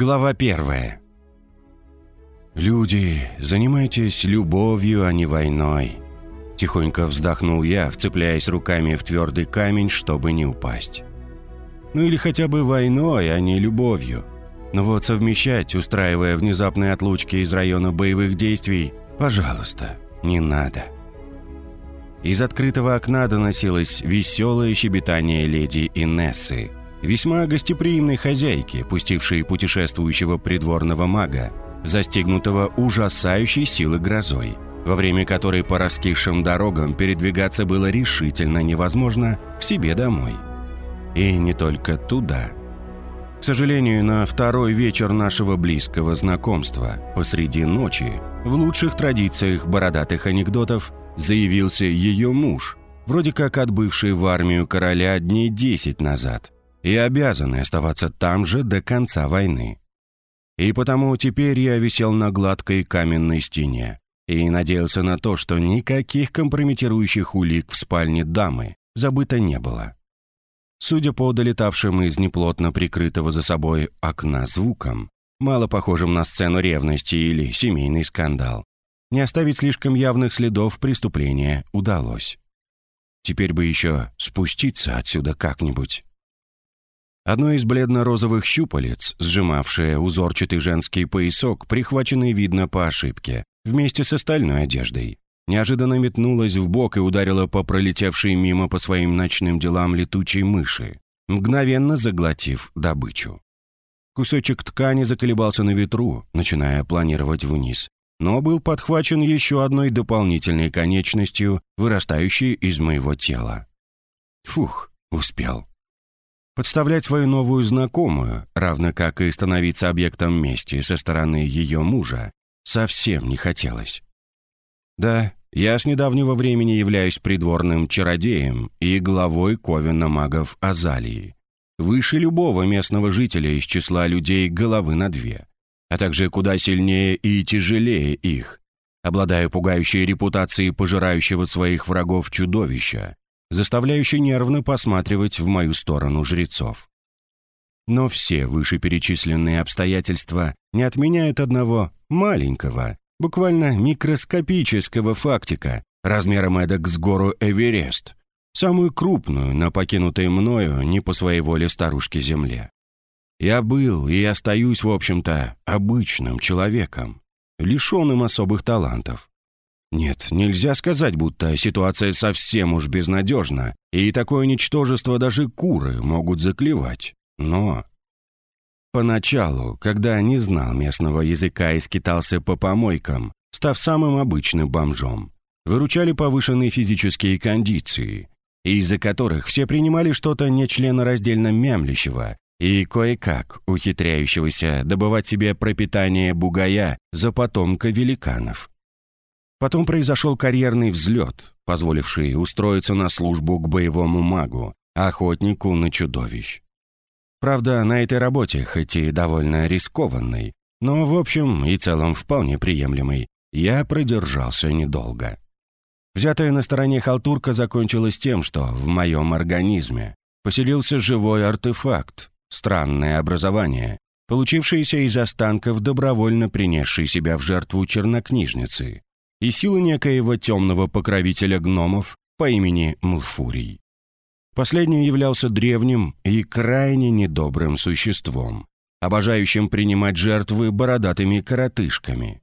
Глава первая. «Люди, занимайтесь любовью, а не войной», – тихонько вздохнул я, вцепляясь руками в твердый камень, чтобы не упасть. «Ну или хотя бы войной, а не любовью. Но вот совмещать, устраивая внезапные отлучки из района боевых действий, пожалуйста, не надо». Из открытого окна доносилось веселое щебетание леди Инессы, весьма гостеприимной хозяйки, пустившей путешествующего придворного мага, застигнутого ужасающей силы грозой, во время которой по раскисшим дорогам передвигаться было решительно невозможно к себе домой. И не только туда. К сожалению, на второй вечер нашего близкого знакомства, посреди ночи, в лучших традициях бородатых анекдотов, заявился ее муж, вроде как отбывший в армию короля дней десять назад, и обязанный оставаться там же до конца войны. И потому теперь я висел на гладкой каменной стене и надеялся на то, что никаких компрометирующих улик в спальне дамы забыто не было. Судя по долетавшим из неплотно прикрытого за собой окна звукам, мало похожим на сцену ревности или семейный скандал, не оставить слишком явных следов преступления удалось. Теперь бы еще спуститься отсюда как-нибудь. Одно из бледно-розовых щупалец, сжимавшее узорчатый женский поясок, прихваченный, видно, по ошибке, вместе с остальной одеждой, неожиданно метнулось в бок и ударило по пролетевшей мимо по своим ночным делам летучей мыши, мгновенно заглотив добычу. Кусочек ткани заколебался на ветру, начиная планировать вниз, но был подхвачен еще одной дополнительной конечностью, вырастающей из моего тела. Фух, успел. Подставлять свою новую знакомую, равно как и становиться объектом мести со стороны ее мужа, совсем не хотелось. Да, я с недавнего времени являюсь придворным чародеем и главой ковена магов Азалии. Выше любого местного жителя из числа людей головы на две, а также куда сильнее и тяжелее их. Обладаю пугающей репутацией пожирающего своих врагов чудовища, заставляющий нервно посматривать в мою сторону жрецов. Но все вышеперечисленные обстоятельства не отменяют одного маленького, буквально микроскопического фактика, размером эдак с гору Эверест, самую крупную на покинутой мною не по своей воле старушке Земле. Я был и остаюсь, в общем-то, обычным человеком, лишенным особых талантов, нет, нельзя сказать, будто ситуация совсем уж безнадежна, и такое ничтожество даже куры могут заклевать. Но... Поначалу, когда не знал местного языка и скитался по помойкам, став самым обычным бомжом, выручали повышенные физические кондиции, из-за которых все принимали что-то нечленораздельно мямлящего и кое-как ухитряющегося добывать себе пропитание бугая за потомка великанов. Потом произошел карьерный взлет, позволивший устроиться на службу к боевому магу, охотнику на чудовищ. Правда, на этой работе, хоть и довольно рискованной, но в общем и целом вполне приемлемой, я продержался недолго. Взятая на стороне халтурка закончилась тем, что в моем организме поселился живой артефакт, странное образование, получившееся из останков добровольно принесшей себя в жертву чернокнижницы, и силы некоего темного покровителя гномов по имени Млфурий. Последний являлся древним и крайне недобрым существом, обожающим принимать жертвы бородатыми коротышками.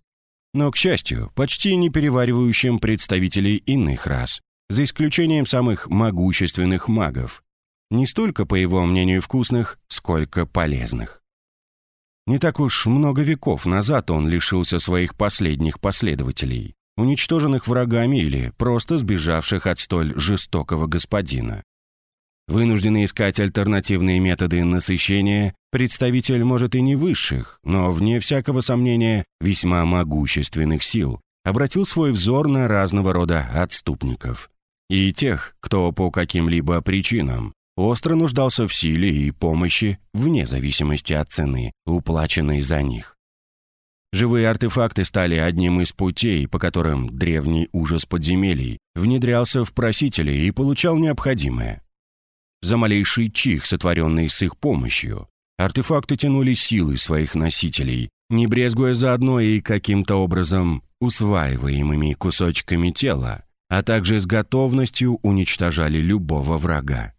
Но, к счастью, почти не переваривающим представителей иных рас, за исключением самых могущественных магов, не столько, по его мнению, вкусных, сколько полезных. Не так уж много веков назад он лишился своих последних последователей, уничтоженных врагами или просто сбежавших от столь жестокого господина. Вынужденный искать альтернативные методы насыщения, представитель, может, и не высших, но, вне всякого сомнения, весьма могущественных сил, обратил свой взор на разного рода отступников. И тех, кто по каким-либо причинам остро нуждался в силе и помощи вне зависимости от цены, уплаченной за них. Живые артефакты стали одним из путей, по которым древний ужас подземелий внедрялся в просителей и получал необходимое. За малейший чих, сотворенный с их помощью, Артефакты тянули силы своих носителей, не брезгуя заодно и каким-то образом усваиваемыми кусочками тела, а также с готовностью уничтожали любого врага.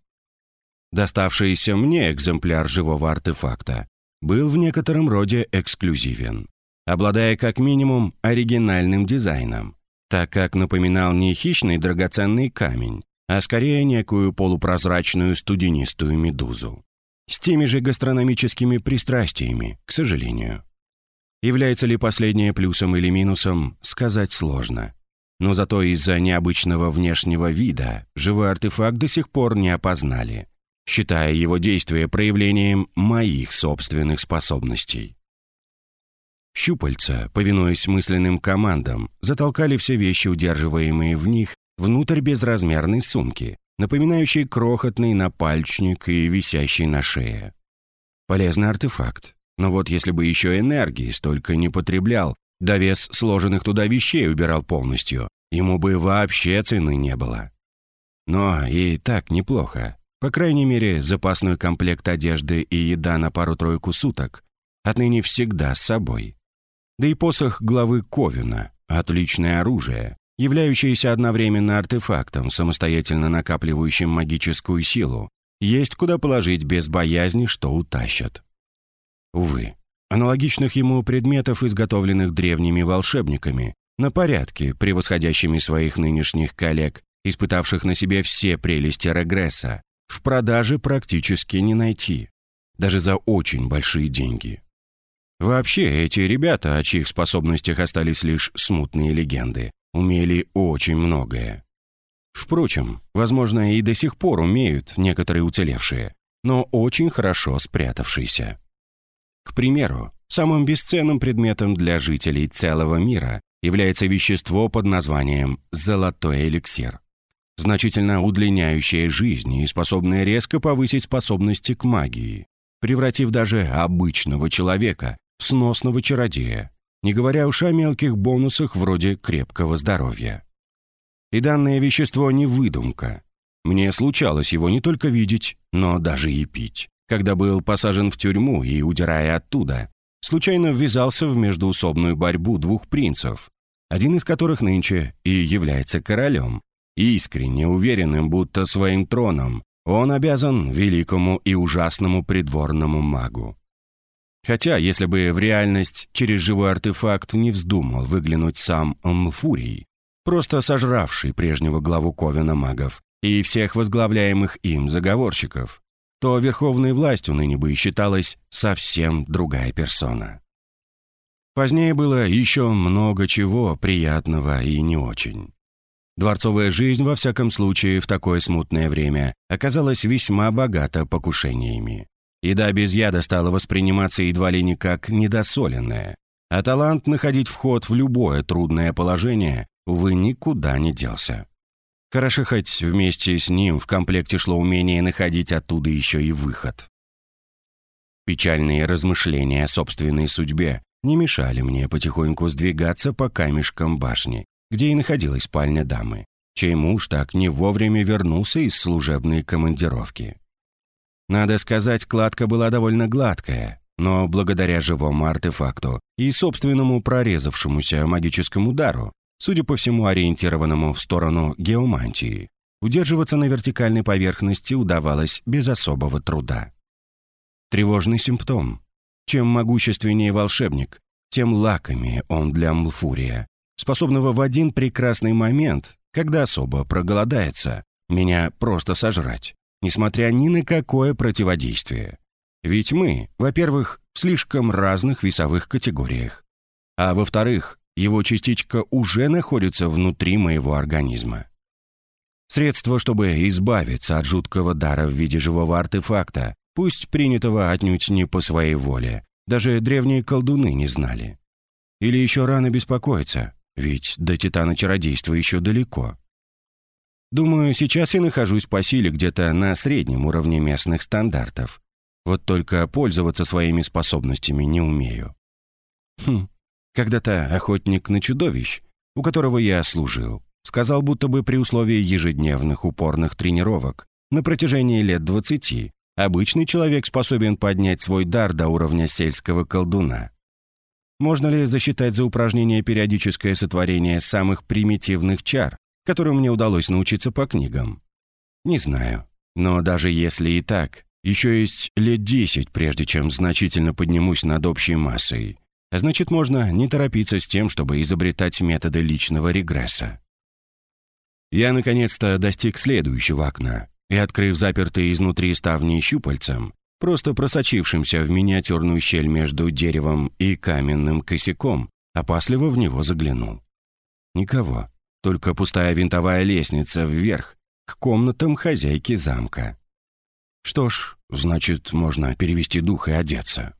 Доставшийся мне экземпляр живого артефакта был в некотором роде эксклюзивен, обладая как минимум оригинальным дизайном, так как напоминал не хищный драгоценный камень, а скорее некую полупрозрачную студенистую медузу. С теми же гастрономическими пристрастиями, к сожалению. Является ли последнее плюсом или минусом, сказать сложно. Но зато из-за необычного внешнего вида живой артефакт до сих пор не опознали, считая его действие проявлением моих собственных способностей. Щупальца, повинуясь мысленным командам, затолкали все вещи, удерживаемые в них, внутрь безразмерной сумки, напоминающей крохотный напальчник и висящий на шее. Полезный артефакт. Но вот если бы еще энергии столько не потреблял, да вес сложенных туда вещей убирал полностью, ему бы вообще цены не было. Но и так неплохо. По крайней мере, запасной комплект одежды и еда на пару-тройку суток отныне всегда с собой. Да и посох главы Ковина — отличное оружие, являющееся одновременно артефактом, самостоятельно накапливающим магическую силу, есть куда положить без боязни, что утащат. Увы, аналогичных ему предметов, изготовленных древними волшебниками, на порядке, превосходящими своих нынешних коллег, испытавших на себе все прелести регресса, в продаже практически не найти, даже за очень большие деньги. Вообще, эти ребята, о чьих способностях остались лишь смутные легенды, умели очень многое. Впрочем, возможно, и до сих пор умеют некоторые уцелевшие, но очень хорошо спрятавшиеся. К примеру, самым бесценным предметом для жителей целого мира является вещество под названием «золотой эликсир», значительно удлиняющее жизнь и способное резко повысить способности к магии, превратив даже обычного человека сносного чародея, не говоря уж о мелких бонусах вроде крепкого здоровья. И данное вещество не выдумка. Мне случалось его не только видеть, но даже и пить когда был посажен в тюрьму и, удирая оттуда, случайно ввязался в междуусобную борьбу двух принцев, один из которых нынче и является королем, искренне уверенным, будто своим троном он обязан великому и ужасному придворному магу. Хотя, если бы в реальность через живой артефакт не вздумал выглянуть сам Млфурий, просто сожравший прежнего главу Ковена магов и всех возглавляемых им заговорщиков, то верховной властью ныне бы считалась совсем другая персона. Позднее было еще много чего приятного и не очень. Дворцовая жизнь, во всяком случае, в такое смутное время оказалась весьма богата покушениями. Еда без яда стала восприниматься едва ли не как недосоленная, а талант находить вход в любое трудное положение, увы, никуда не делся. Хорошо хоть вместе с ним в комплекте шло умение находить оттуда еще и выход. Печальные размышления о собственной судьбе не мешали мне потихоньку сдвигаться по камешкам башни, где и находилась спальня дамы, чей муж так не вовремя вернулся из служебной командировки. Надо сказать, кладка была довольно гладкая, но благодаря живому артефакту и собственному прорезавшемуся магическому удару судя по всему ориентированному в сторону геомантии. Удерживаться на вертикальной поверхности удавалось без особого труда. Тревожный симптом. Чем могущественнее волшебник, тем лакомее он для Млфурия, способного в один прекрасный момент, когда особо проголодается, меня просто сожрать, несмотря ни на какое противодействие. Ведь мы, во-первых, в слишком разных весовых категориях, а во-вторых, его частичка уже находится внутри моего организма. Средство, чтобы избавиться от жуткого дара в виде живого артефакта, пусть принятого отнюдь не по своей воле, даже древние колдуны не знали. Или еще рано беспокоиться, ведь до титана чародейства еще далеко. Думаю, сейчас я нахожусь по силе где-то на среднем уровне местных стандартов. Вот только пользоваться своими способностями не умею. Хм, когда-то охотник на чудовищ, у которого я служил, сказал, будто бы при условии ежедневных упорных тренировок на протяжении лет двадцати обычный человек способен поднять свой дар до уровня сельского колдуна. Можно ли засчитать за упражнение периодическое сотворение самых примитивных чар, которым мне удалось научиться по книгам? Не знаю. Но даже если и так, еще есть лет десять, прежде чем значительно поднимусь над общей массой. Значит, можно не торопиться с тем, чтобы изобретать методы личного регресса. Я наконец-то достиг следующего окна и, открыв запертые изнутри ставни щупальцем, просто просочившимся в миниатюрную щель между деревом и каменным косяком, опасливо в него заглянул. Никого, только пустая винтовая лестница вверх к комнатам хозяйки замка. Что ж, значит, можно перевести дух и одеться.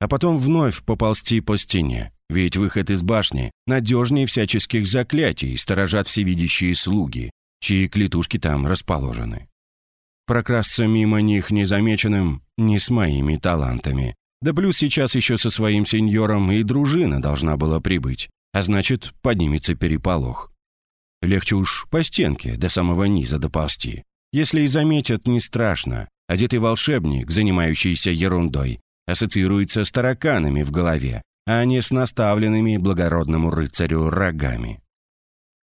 А потом вновь поползти по стене, ведь выход из башни надежнее всяческих заклятий сторожат всевидящие слуги, чьи клетушки там расположены. Прокрасться мимо них незамеченным не с моими талантами. Да плюс сейчас еще со своим сеньором и дружина должна была прибыть, а значит, поднимется переполох. Легче уж по стенке до самого низа доползти. Если и заметят, не страшно. Одетый волшебник, занимающийся ерундой, ассоциируется с тараканами в голове, а не с наставленными благородному рыцарю рогами.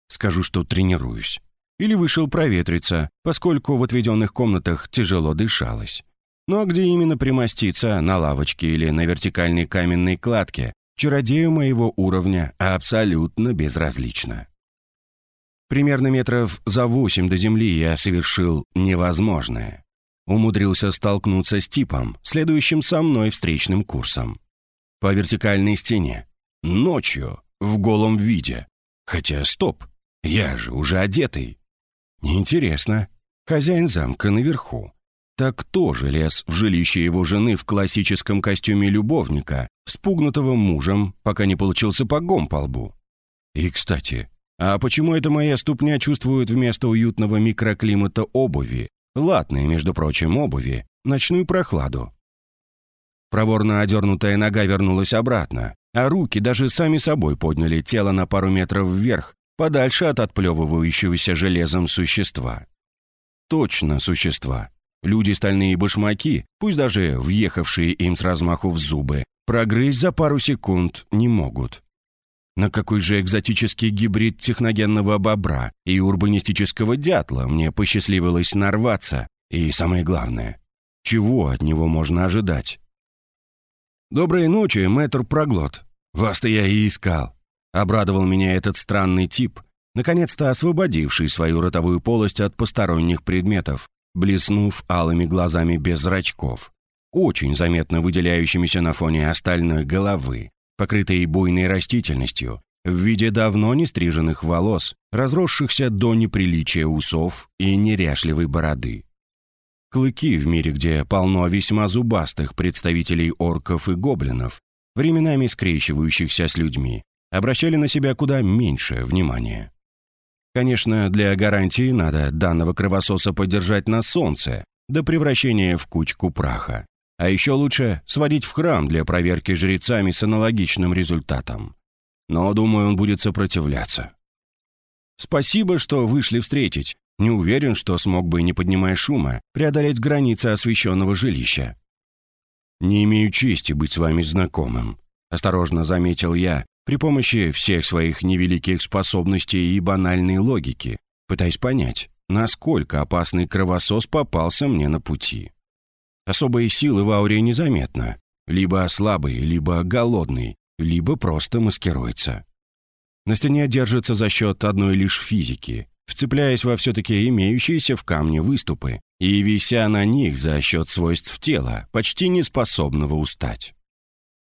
Скажу, что тренируюсь. Или вышел проветриться, поскольку в отведенных комнатах тяжело дышалось. Ну а где именно примоститься, на лавочке или на вертикальной каменной кладке, чародею моего уровня абсолютно безразлично. Примерно метров за восемь до земли я совершил невозможное. Умудрился столкнуться с типом, следующим со мной встречным курсом. По вертикальной стене. Ночью. В голом виде. Хотя, стоп. Я же уже одетый. Интересно. Хозяин замка наверху. Так кто же лез в жилище его жены в классическом костюме любовника, спугнутого мужем, пока не получил сапогом по лбу? И, кстати, а почему это моя ступня чувствует вместо уютного микроклимата обуви, латной, между прочим, обуви, ночную прохладу? Проворно одернутая нога вернулась обратно, а руки даже сами собой подняли тело на пару метров вверх, подальше от отплевывающегося железом существа. Точно существа. Люди стальные башмаки, пусть даже въехавшие им с размаху в зубы, прогрызть за пару секунд не могут. На какой же экзотический гибрид техногенного бобра и урбанистического дятла мне посчастливилось нарваться, и самое главное, чего от него можно ожидать? «Доброй ночи, мэтр Проглот. Вас-то я и искал. Обрадовал меня этот странный тип, наконец-то освободивший свою ротовую полость от посторонних предметов, блеснув алыми глазами без зрачков, очень заметно выделяющимися на фоне остальной головы, покрытой буйной растительностью, в виде давно не стриженных волос, разросшихся до неприличия усов и неряшливой бороды. Клыки в мире, где полно весьма зубастых представителей орков и гоблинов, временами скрещивающихся с людьми, обращали на себя куда меньше внимания. Конечно, для гарантии надо данного кровососа подержать на солнце до превращения в кучку праха. А еще лучше сводить в храм для проверки жрецами с аналогичным результатом. Но, думаю, он будет сопротивляться. Спасибо, что вышли встретить. Не уверен, что смог бы, не поднимая шума, преодолеть границы освещенного жилища. «Не имею чести быть с вами знакомым», — осторожно заметил я, при помощи всех своих невеликих способностей и банальной логики, пытаясь понять, насколько опасный кровосос попался мне на пути. Особой силы в ауре незаметно. Либо слабый, либо голодный, либо просто маскируется. На стене держится за счет одной лишь физики, вцепляясь во все-таки имеющиеся в камне выступы и вися на них за счет свойств тела, почти не способного устать.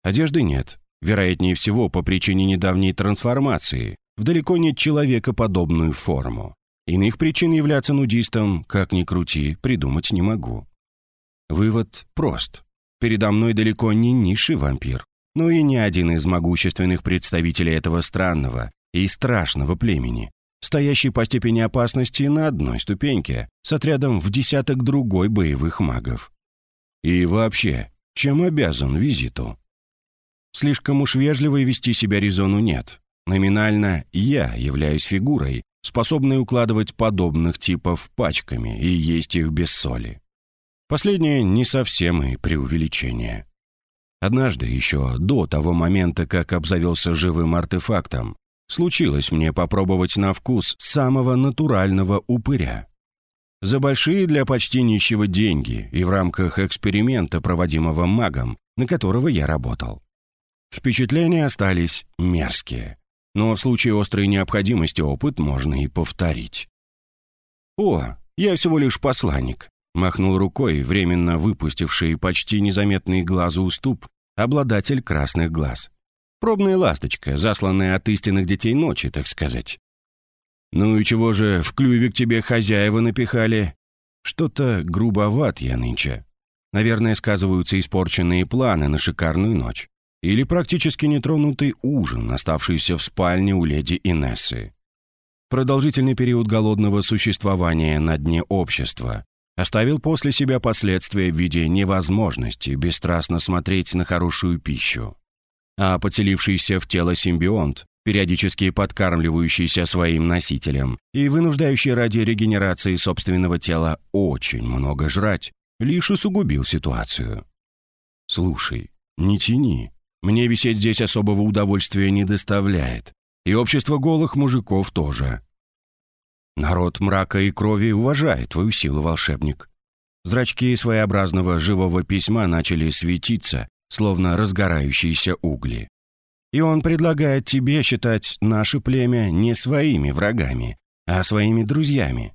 Одежды нет, вероятнее всего по причине недавней трансформации, в далеко не человекоподобную форму. Иных причин являться нудистом, как ни крути, придумать не могу. Вывод прост. Передо мной далеко не низший вампир, но и не один из могущественных представителей этого странного и страшного племени, стоящий по степени опасности на одной ступеньке с отрядом в десяток другой боевых магов. И вообще, чем обязан визиту? Слишком уж вежливо вести себя резону нет. Номинально я являюсь фигурой, способной укладывать подобных типов пачками и есть их без соли. Последнее не совсем и преувеличение. Однажды, еще до того момента, как обзавелся живым артефактом, случилось мне попробовать на вкус самого натурального упыря. За большие для почти нищего деньги и в рамках эксперимента, проводимого магом, на которого я работал. Впечатления остались мерзкие, но в случае острой необходимости опыт можно и повторить. «О, я всего лишь посланник», — махнул рукой, временно выпустивший почти незаметный глазу уступ, обладатель красных глаз. Пробная ласточка, засланная от истинных детей ночи, так сказать. «Ну и чего же в клюве к тебе хозяева напихали? Что-то грубоват я нынче. Наверное, сказываются испорченные планы на шикарную ночь. Или практически нетронутый ужин, оставшийся в спальне у леди Инессы. Продолжительный период голодного существования на дне общества оставил после себя последствия в виде невозможности бесстрастно смотреть на хорошую пищу. А поцелившийся в тело симбионт периодически подкармливающийся своим носителем и вынуждающий ради регенерации собственного тела очень много жрать, лишь усугубил ситуацию. «Слушай, не тяни. Мне висеть здесь особого удовольствия не доставляет. И общество голых мужиков тоже. Народ мрака и крови уважает твою силу, волшебник. Зрачки своеобразного живого письма начали светиться, словно разгорающиеся угли. И он предлагает тебе считать наше племя не своими врагами, а своими друзьями.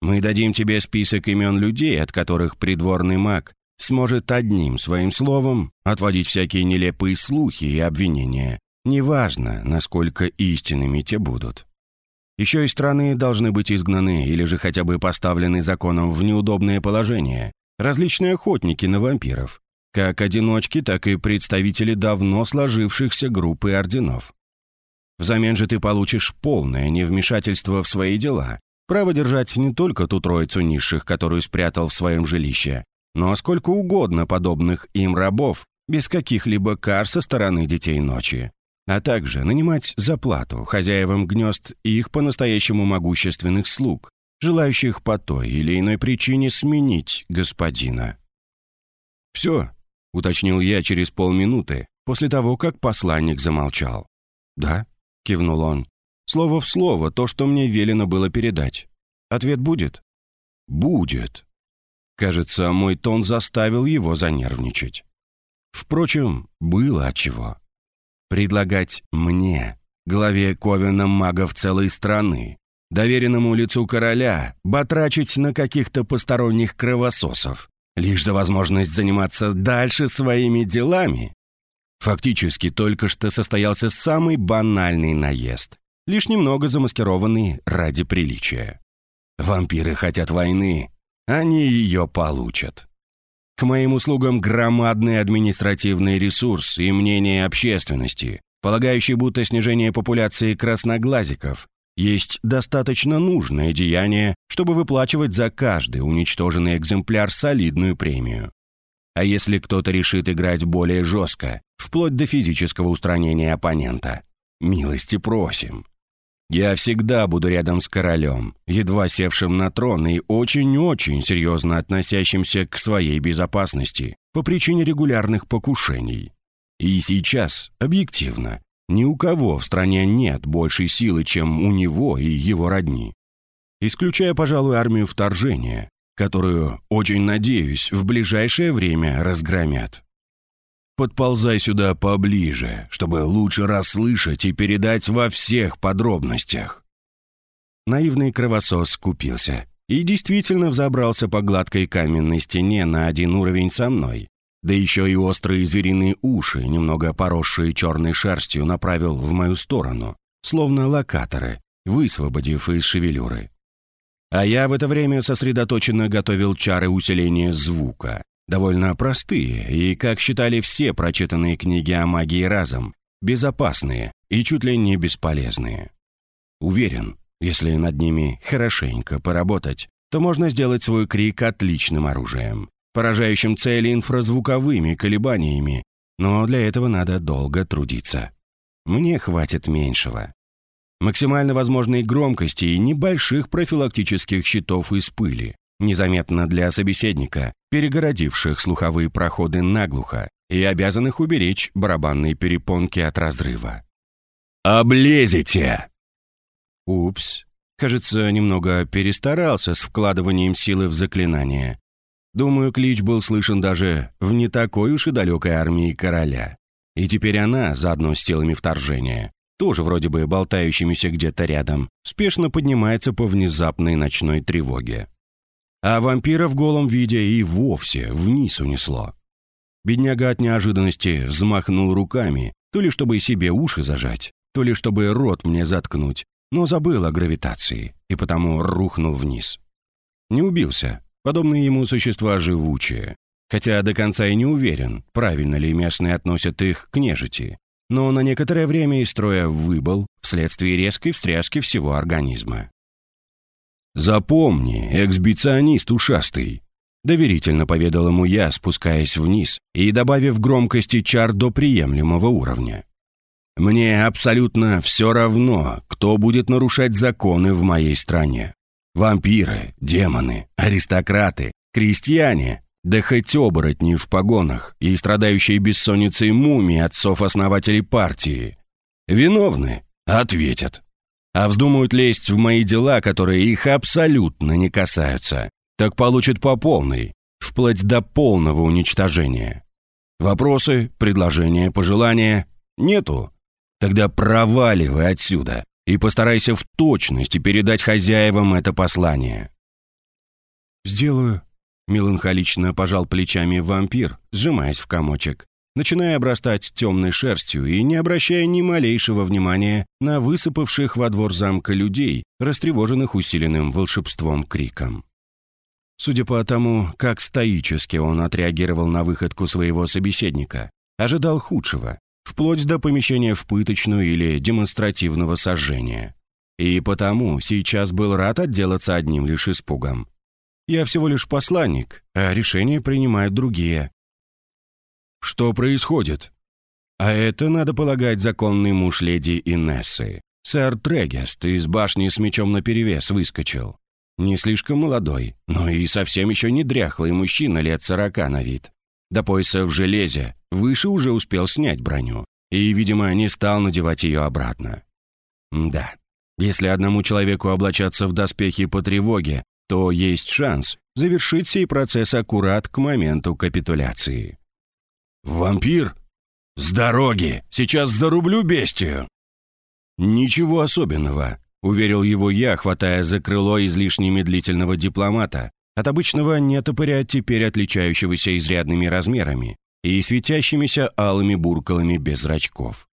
Мы дадим тебе список имен людей, от которых придворный маг сможет одним своим словом отводить всякие нелепые слухи и обвинения, неважно, насколько истинными те будут. Еще и страны должны быть изгнаны или же хотя бы поставлены законом в неудобное положение. Различные охотники на вампиров, как одиночки, так и представители давно сложившихся групп и орденов. Взамен же ты получишь полное невмешательство в свои дела, право держать не только ту троицу низших, которую спрятал в своем жилище, но сколько угодно подобных им рабов, без каких-либо кар со стороны детей ночи, а также нанимать за плату хозяевам гнезд и их по-настоящему могущественных слуг, желающих по той или иной причине сменить господина. «Все, уточнил я через полминуты, после того, как посланник замолчал. «Да», — кивнул он. «Слово в слово, то, что мне велено было передать. Ответ будет?» «Будет». Кажется, мой тон заставил его занервничать. Впрочем, было отчего. Предлагать мне, главе Ковена магов целой страны, доверенному лицу короля, батрачить на каких-то посторонних кровососов, лишь за возможность заниматься дальше своими делами. Фактически только что состоялся самый банальный наезд, лишь немного замаскированный ради приличия. Вампиры хотят войны, они ее получат. К моим услугам громадный административный ресурс и мнение общественности, полагающий, будто снижение популяции красноглазиков есть достаточно нужное деяние, чтобы выплачивать за каждый уничтоженный экземпляр солидную премию. А если кто-то решит играть более жестко, вплоть до физического устранения оппонента, милости просим. Я всегда буду рядом с королем, едва севшим на трон и очень-очень серьезно относящимся к своей безопасности по причине регулярных покушений. И сейчас, объективно, ни у кого в стране нет большей силы, чем у него и его родни. Исключая, пожалуй, армию вторжения, которую, очень надеюсь, в ближайшее время разгромят. Подползай сюда поближе, чтобы лучше расслышать и передать во всех подробностях». Наивный кровосос купился и действительно взобрался по гладкой каменной стене на один уровень со мной, да еще и острые звериные уши, немного поросшие черной шерстью, направил в мою сторону, словно локаторы, высвободив из шевелюры. А я в это время сосредоточенно готовил чары усиления звука, довольно простые и, как считали все прочитанные книги о магии разом, безопасные и чуть ли не бесполезные. Уверен, если над ними хорошенько поработать, то можно сделать свой крик отличным оружием поражающим цели инфразвуковыми колебаниями, но для этого надо долго трудиться. Мне хватит меньшего. Максимально возможной громкости и небольших профилактических щитов из пыли, незаметно для собеседника, перегородивших слуховые проходы наглухо и обязанных уберечь барабанные перепонки от разрыва. «Облезете!» Упс. Кажется, немного перестарался с вкладыванием силы в заклинание. Думаю, клич был слышен даже в не такой уж и далекой армии короля. И теперь она, заодно с телами вторжения, тоже вроде бы болтающимися где-то рядом, спешно поднимается по внезапной ночной тревоге. А вампира в голом виде и вовсе вниз унесло. Бедняга от неожиданности взмахнул руками, то ли чтобы себе уши зажать, то ли чтобы рот мне заткнуть, но забыл о гравитации и потому рухнул вниз. Не убился. Подобные ему существа живучие. Хотя до конца и не уверен, правильно ли местные относят их к нежити. Но на некоторое время из строя выбыл вследствие резкой встряски всего организма. «Запомни, эксбиционист ушастый», — доверительно поведал ему я, спускаясь вниз и добавив громкости чар до приемлемого уровня. Мне абсолютно все равно, кто будет нарушать законы в моей стране. Вампиры, демоны, аристократы, крестьяне, да хоть оборотни в погонах и страдающие бессонницей мумии отцов-основателей партии. Виновны? Ответят. А вздумают лезть в мои дела, которые их абсолютно не касаются, так получат по полной, вплоть до полного уничтожения. Вопросы, предложения, пожелания? Нету. Тогда проваливай отсюда и постарайся в точности передать хозяевам это послание». «Сделаю», — меланхолично пожал плечами вампир, сжимаясь в комочек, начиная обрастать темной шерстью и не обращая ни малейшего внимания на высыпавших во двор замка людей, растревоженных усиленным волшебством криком. Судя по тому, как стоически он отреагировал на выходку своего собеседника, ожидал худшего вплоть до помещения в пыточную или демонстративного сожжения. И потому сейчас был рад отделаться одним лишь испугом. Я всего лишь посланник, а решения принимают другие. Что происходит? А это, надо полагать, законный муж леди Инессы. Сэр Трегест из башни с мечом наперевес выскочил. Не слишком молодой, но и совсем еще не дряхлый мужчина лет сорока на вид. До пояса в железе, выше уже успел снять броню. И, видимо, не стал надевать ее обратно. Да, если одному человеку облачаться в доспехи по тревоге, то есть шанс завершить сей процесс аккурат к моменту капитуляции. «Вампир? С дороги! Сейчас зарублю бестию!» «Ничего особенного», — уверил его я, хватая за крыло излишне медлительного дипломата, от обычного нетопыря, теперь отличающегося изрядными размерами и светящимися алыми буркалами без зрачков.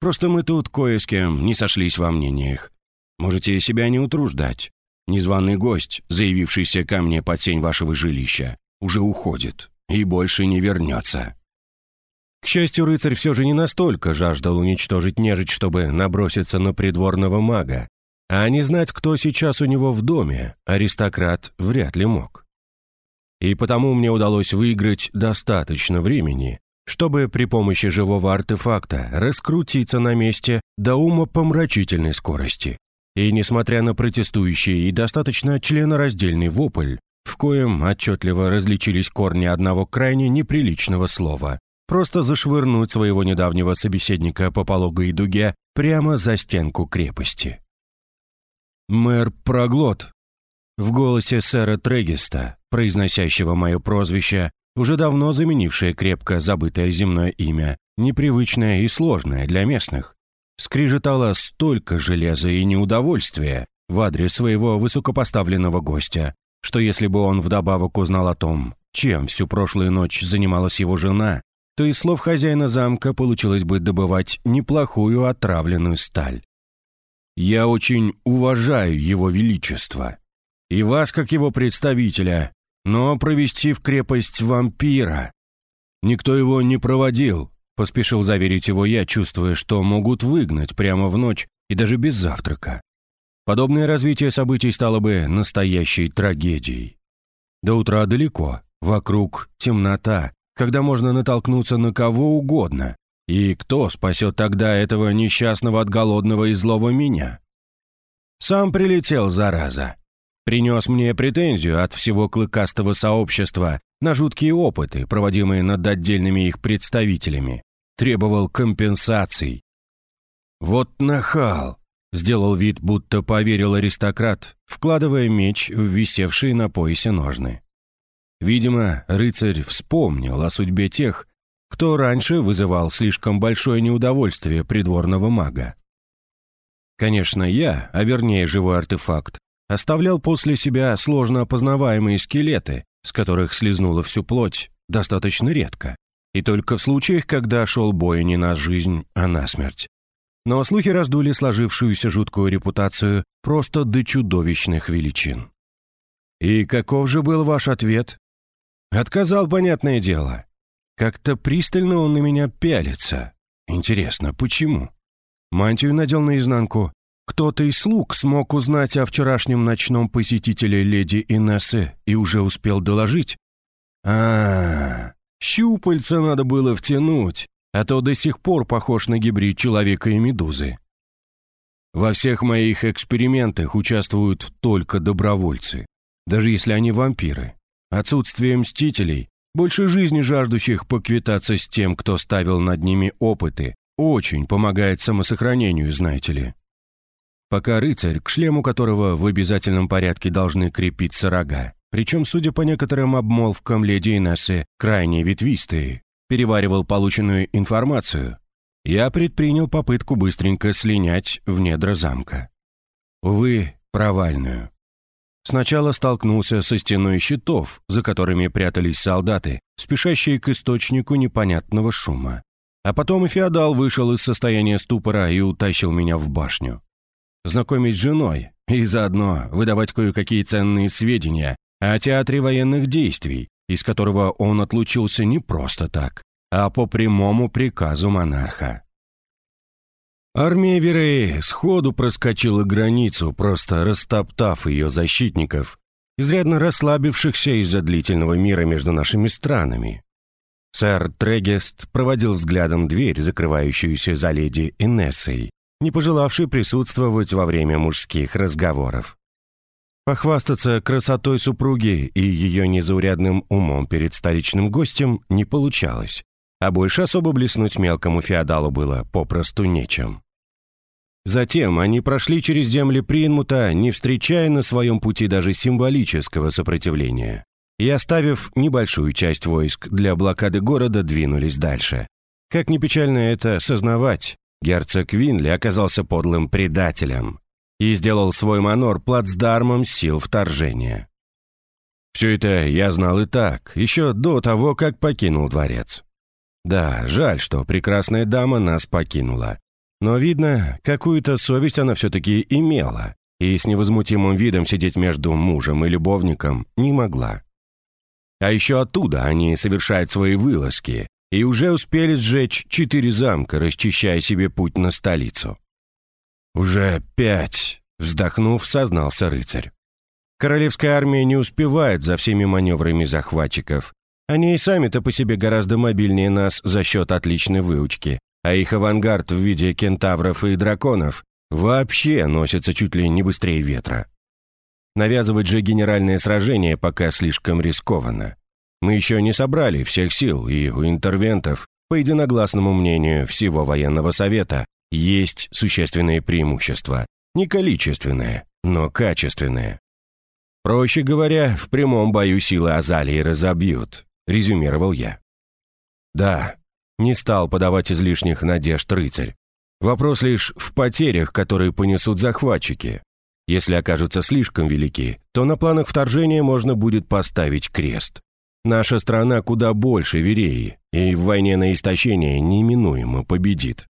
Просто мы тут кое с кем не сошлись во мнениях. Можете себя не утруждать. Незваный гость, заявившийся ко мне под сень вашего жилища, уже уходит и больше не вернется. К счастью, рыцарь все же не настолько жаждал уничтожить нежить, чтобы наброситься на придворного мага, а не знать, кто сейчас у него в доме, аристократ вряд ли мог. И потому мне удалось выиграть достаточно времени, чтобы при помощи живого артефакта раскрутиться на месте до ума помрачительной скорости. И несмотря на протестующий и достаточно членораздельный вопль, в коем отчетливо различились корни одного крайне неприличного слова, просто зашвырнуть своего недавнего собеседника по пологой дуге прямо за стенку крепости. Мэр Проглот. В голосе сэра Трегиста, произносящего мое прозвище, уже давно заменившее крепко забытое земное имя, непривычное и сложное для местных, скрижетало столько железа и неудовольствия в адрес своего высокопоставленного гостя, что если бы он вдобавок узнал о том, чем всю прошлую ночь занималась его жена, то из слов хозяина замка получилось бы добывать неплохую отравленную сталь. Я очень уважаю его величество. И вас, как его представителя, но провести в крепость вампира. Никто его не проводил, поспешил заверить его я, чувствуя, что могут выгнать прямо в ночь и даже без завтрака. Подобное развитие событий стало бы настоящей трагедией. До утра далеко, вокруг темнота, когда можно натолкнуться на кого угодно, и кто спасет тогда этого несчастного от голодного и злого меня? Сам прилетел, зараза. принес мне претензию от всего клыкастого сообщества на жуткие опыты, проводимые над отдельными их представителями. Требовал компенсаций. «Вот нахал!» — сделал вид, будто поверил аристократ, вкладывая меч в висевшие на поясе ножны. Видимо, рыцарь вспомнил о судьбе тех, кто раньше вызывал слишком большое неудовольствие придворного мага. Конечно, я, а вернее живой артефакт, оставлял после себя сложно опознаваемые скелеты, с которых слезнула всю плоть, достаточно редко, и только в случаях, когда шел бой не на жизнь, а на смерть. Но слухи раздули сложившуюся жуткую репутацию просто до чудовищных величин. «И каков же был ваш ответ?» «Отказал, понятное дело. Как-то пристально он на меня пялится. Интересно, почему?» Мантию надел наизнанку, кто-то из слуг смог узнать о вчерашнем ночном посетителе леди Инессы и уже успел доложить. А, -а, -а щупальца надо было втянуть, а то до сих пор похож на гибрид человека и медузы. Во всех моих экспериментах участвуют только добровольцы, даже если они вампиры. Отсутствие мстителей, больше жизни жаждущих поквитаться с тем, кто ставил над ними опыты, очень помогает самосохранению, знаете ли пока рыцарь, к шлему которого в обязательном порядке должны крепиться рога, причем, судя по некоторым обмолвкам леди Инессы, крайне ветвистые, переваривал полученную информацию, я предпринял попытку быстренько слинять в недра замка. Увы, провальную. Сначала столкнулся со стеной щитов, за которыми прятались солдаты, спешащие к источнику непонятного шума. А потом феодал вышел из состояния ступора и утащил меня в башню знакомить с женой и заодно выдавать кое-какие ценные сведения о театре военных действий, из которого он отлучился не просто так, а по прямому приказу монарха. Армия Вереи сходу проскочила границу, просто растоптав ее защитников, изрядно расслабившихся из-за длительного мира между нашими странами. Сэр Трегест проводил взглядом дверь, закрывающуюся за леди Инессой, не пожелавший присутствовать во время мужских разговоров. Похвастаться красотой супруги и ее незаурядным умом перед столичным гостем не получалось, а больше особо блеснуть мелкому феодалу было попросту нечем. Затем они прошли через земли Принмута, не встречая на своем пути даже символического сопротивления, и, оставив небольшую часть войск для блокады города, двинулись дальше. Как ни печально это сознавать, Герцог Винли оказался подлым предателем и сделал свой манор плацдармом сил вторжения. Все это я знал и так, еще до того, как покинул дворец. Да, жаль, что прекрасная дама нас покинула. Но, видно, какую-то совесть она все-таки имела, и с невозмутимым видом сидеть между мужем и любовником не могла. А еще оттуда они совершают свои вылазки, и уже успели сжечь четыре замка, расчищая себе путь на столицу. «Уже пять», — вздохнув, сознался рыцарь. «Королевская армия не успевает за всеми маневрами захватчиков. Они и сами-то по себе гораздо мобильнее нас за счет отличной выучки, а их авангард в виде кентавров и драконов вообще носится чуть ли не быстрее ветра. Навязывать же генеральное сражение пока слишком рискованно. Мы еще не собрали всех сил, и у интервентов, по единогласному мнению всего военного совета, есть существенные преимущества. Не количественные, но качественные. Проще говоря, в прямом бою силы Азалии разобьют, резюмировал я. Да, не стал подавать излишних надежд рыцарь. Вопрос лишь в потерях, которые понесут захватчики. Если окажутся слишком велики, то на планах вторжения можно будет поставить крест. Наша страна куда больше Вереи, и в войне на истощение неминуемо победит.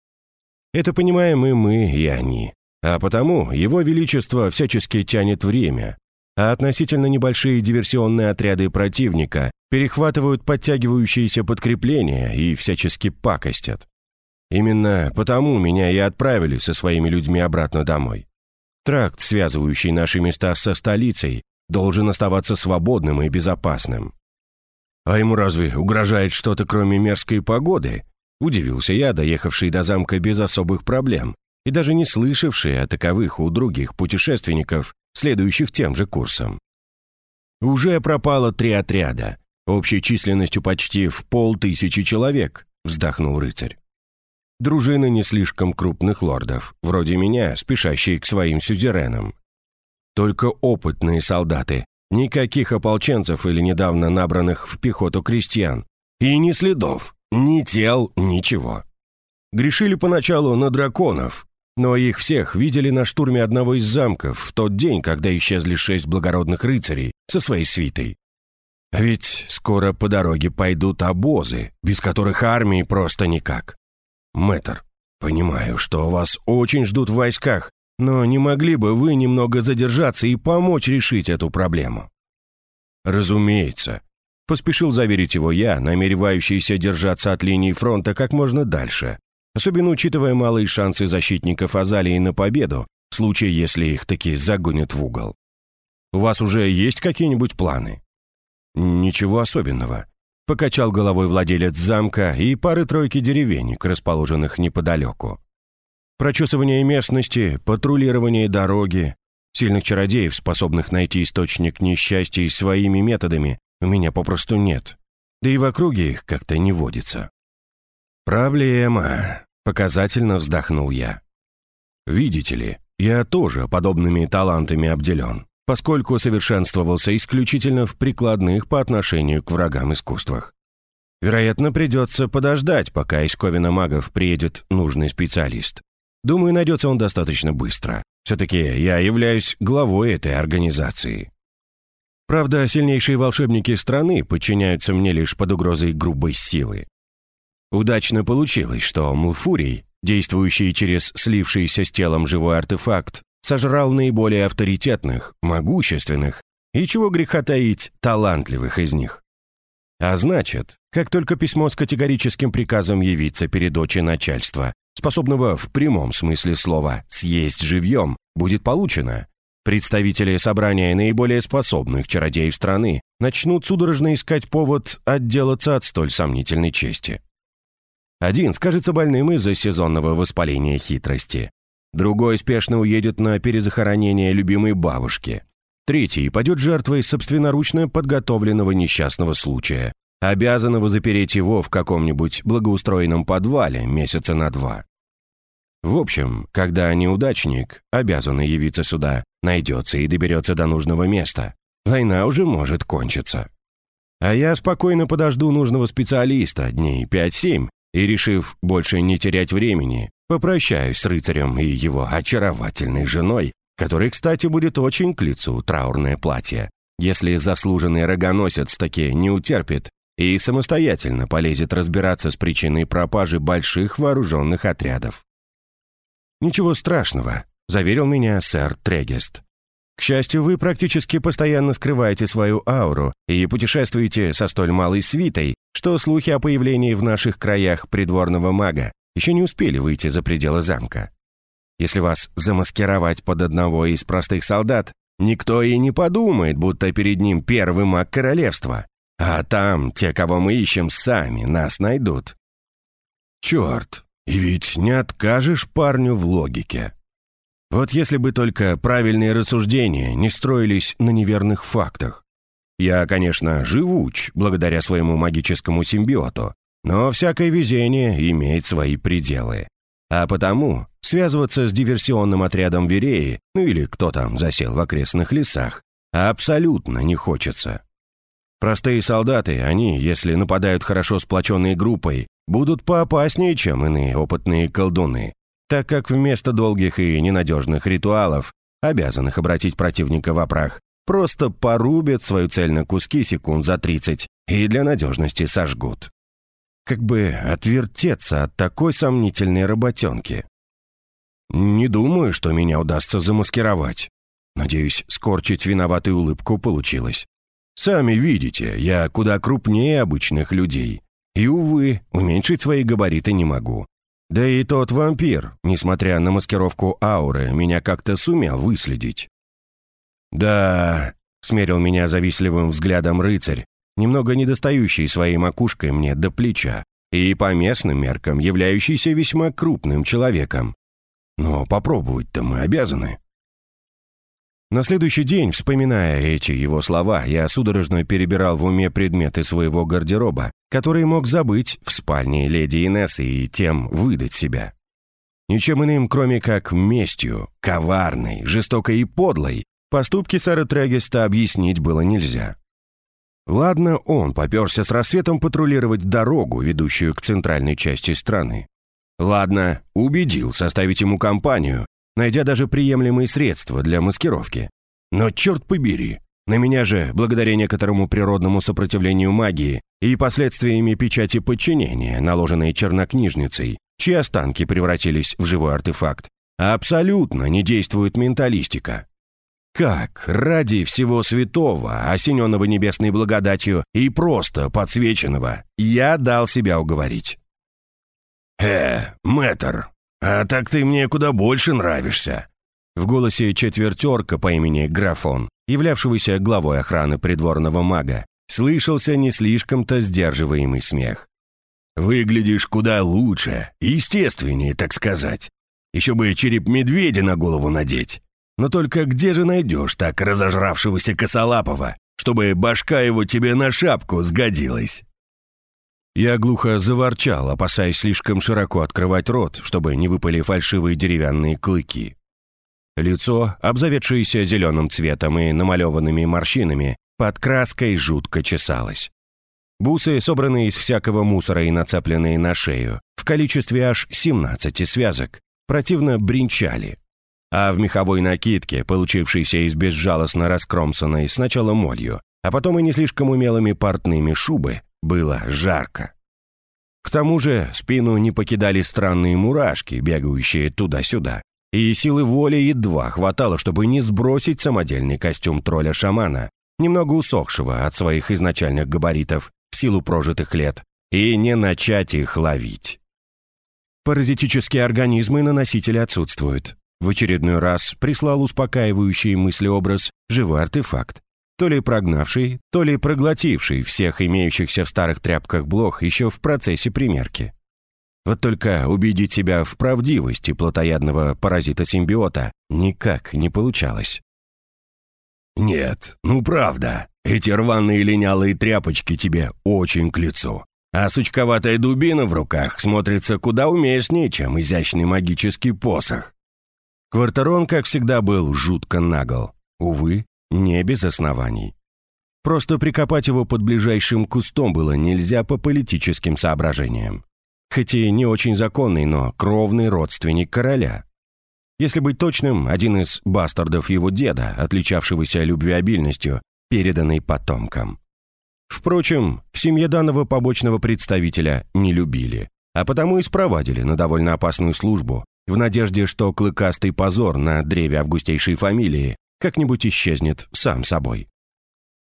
Это понимаем и мы, и они. А потому его величество всячески тянет время, а относительно небольшие диверсионные отряды противника перехватывают подтягивающиеся подкрепления и всячески пакостят. Именно потому меня и отправили со своими людьми обратно домой. Тракт, связывающий наши места со столицей, должен оставаться свободным и безопасным. «А ему разве угрожает что-то, кроме мерзкой погоды?» Удивился я, доехавший до замка без особых проблем, и даже не слышавшие о таковых у других путешественников, следующих тем же курсом. Уже пропало три отряда, общей численностью почти в полтысячи человек, вздохнул рыцарь. Дружина не слишком крупных лордов, вроде меня, спешащие к своим сюзеренам. Только опытные солдаты, никаких ополченцев или недавно набранных в пехоту крестьян. И ни следов, ни тел, ничего. Грешили поначалу на драконов, но их всех видели на штурме одного из замков в тот день, когда исчезли шесть благородных рыцарей со своей свитой. А ведь скоро по дороге пойдут обозы, без которых армии просто никак. Мэтр, понимаю, что вас очень ждут в войсках, но не могли бы вы немного задержаться и помочь решить эту проблему? Разумеется. Поспешил заверить его я, намеревающийся держаться от линии фронта как можно дальше, особенно учитывая малые шансы защитников Азалии на победу, в случае, если их таки загонят в угол. У вас уже есть какие-нибудь планы? Ничего особенного. Покачал головой владелец замка и пары-тройки деревенек, расположенных неподалеку. Прочесывание местности, патрулирование дороги. Сильных чародеев, способных найти источник несчастья своими методами, у меня попросту нет. Да и в округе их как-то не водится. «Проблема», — показательно вздохнул я. «Видите ли, я тоже подобными талантами обделен, поскольку совершенствовался исключительно в прикладных по отношению к врагам искусствах. Вероятно, придется подождать, пока из Ковина магов приедет нужный специалист. Думаю, найдется он достаточно быстро. Все-таки я являюсь главой этой организации. Правда, сильнейшие волшебники страны подчиняются мне лишь под угрозой грубой силы. Удачно получилось, что Млфурий, действующий через слившийся с телом живой артефакт, сожрал наиболее авторитетных, могущественных и, чего греха таить, талантливых из них. А значит, как только письмо с категорическим приказом явиться перед очи начальства, способного в прямом смысле слова «съесть живьем», будет получено, представители собрания наиболее способных чародеев страны начнут судорожно искать повод отделаться от столь сомнительной чести. Один скажется больным из-за сезонного воспаления хитрости. Другой спешно уедет на перезахоронение любимой бабушки. Третий падет жертвой собственноручно подготовленного несчастного случая, обязанного запереть его в каком-нибудь благоустроенном подвале месяца на два. В общем, когда неудачник, обязанный явиться сюда, найдется и доберется до нужного места, война уже может кончиться. А я спокойно подожду нужного специалиста дней 5-7 и, решив больше не терять времени, попрощаюсь с рыцарем и его очаровательной женой, которой, кстати, будет очень к лицу траурное платье, если заслуженный рогоносец таки не утерпит и самостоятельно полезет разбираться с причиной пропажи больших вооруженных отрядов. «Ничего страшного», — заверил меня сэр Трегест. К счастью, вы практически постоянно скрываете свою ауру и путешествуете со столь малой свитой, что слухи о появлении в наших краях придворного мага еще не успели выйти за пределы замка. Если вас замаскировать под одного из простых солдат, никто и не подумает, будто перед ним первый маг королевства. А там те, кого мы ищем, сами нас найдут. Черт, и ведь не откажешь парню в логике. Вот если бы только правильные рассуждения не строились на неверных фактах. Я, конечно, живуч благодаря своему магическому симбиоту, но всякое везение имеет свои пределы. А потому связываться с диверсионным отрядом Вереи, ну или кто там засел в окрестных лесах, абсолютно не хочется. Простые солдаты, они, если нападают хорошо сплоченной группой, будут поопаснее, чем иные опытные колдуны, так как вместо долгих и ненадежных ритуалов, обязанных обратить противника в опрах, просто порубят свою цель на куски секунд за 30 и для надежности сожгут. Как бы отвертеться от такой сомнительной работенки. Не думаю, что меня удастся замаскировать. Надеюсь, скорчить виноватую улыбку получилось. Сами видите, я куда крупнее обычных людей. И, увы, уменьшить свои габариты не могу. Да и тот вампир, несмотря на маскировку ауры, меня как-то сумел выследить. «Да», — смерил меня завистливым взглядом рыцарь, немного недостающий своей макушкой мне до плеча, и по местным меркам являющийся весьма крупным человеком. но попробовать-то мы обязаны». На следующий день, вспоминая эти его слова, я судорожно перебирал в уме предметы своего гардероба, которые мог забыть в спальне леди Инессы и тем выдать себя. Ничем иным, кроме как местью, коварной, жестокой и подлой, поступки сэра Трегеста объяснить было нельзя. Ладно, он поперся с рассветом патрулировать дорогу, ведущую к центральной части страны. Ладно, убедил составить ему компанию, найдя даже приемлемые средства для маскировки. Но черт побери, на меня же, благодаря некоторому природному сопротивлению магии и последствиями печати подчинения, наложенной чернокнижницей, чьи останки превратились в живой артефакт, абсолютно не действует менталистика. Как ради всего святого, осененного небесной благодатью и просто подсвеченного, я дал себя уговорить? «Э, мэтр, а так ты мне куда больше нравишься!» В голосе четвертерка по имени Графон, являвшегося главой охраны придворного мага, слышался не слишком-то сдерживаемый смех. «Выглядишь куда лучше, естественнее, так сказать. Еще бы череп медведя на голову надеть. Но только где же найдешь так разожравшегося косолапого, чтобы башка его тебе на шапку сгодилась?» Я глухо заворчал, опасаясь слишком широко открывать рот, чтобы не выпали фальшивые деревянные клыки. Лицо, обзаведшееся зеленым цветом и намалеванными морщинами, под краской жутко чесалось. Бусы, собранные из всякого мусора и нацепленные на шею, в количестве аж 17 связок, противно бринчали. А в меховой накидке, получившейся из безжалостно раскромсанной сначала молью, а потом и не слишком умелыми портными шубы, было жарко. К тому же спину не покидали странные мурашки, бегающие туда-сюда, и силы воли едва хватало, чтобы не сбросить самодельный костюм тролля-шамана, немного усохшего от своих изначальных габаритов в силу прожитых лет, и не начать их ловить. Паразитические организмы на носителе отсутствуют. В очередной раз прислал успокаивающий мыслеобраз живой артефакт, то ли прогнавший, то ли проглотивший всех имеющихся в старых тряпках блох еще в процессе примерки. Вот только убедить себя в правдивости плотоядного паразита-симбиота никак не получалось. «Нет, ну правда, эти рваные линялые тряпочки тебе очень к лицу. А сучковатая дубина в руках смотрится куда уместнее, чем изящный магический посох». Квартарон, как всегда, был жутко нагл. Увы, не без оснований. Просто прикопать его под ближайшим кустом было нельзя по политическим соображениям. Хоть и не очень законный, но кровный родственник короля. Если быть точным, один из бастардов его деда, отличавшегося любвеобильностью, переданный потомкам. Впрочем, в семье данного побочного представителя не любили, а потому и спровадили на довольно опасную службу, в надежде, что клыкастый позор на древе августейшей фамилии как-нибудь исчезнет сам собой.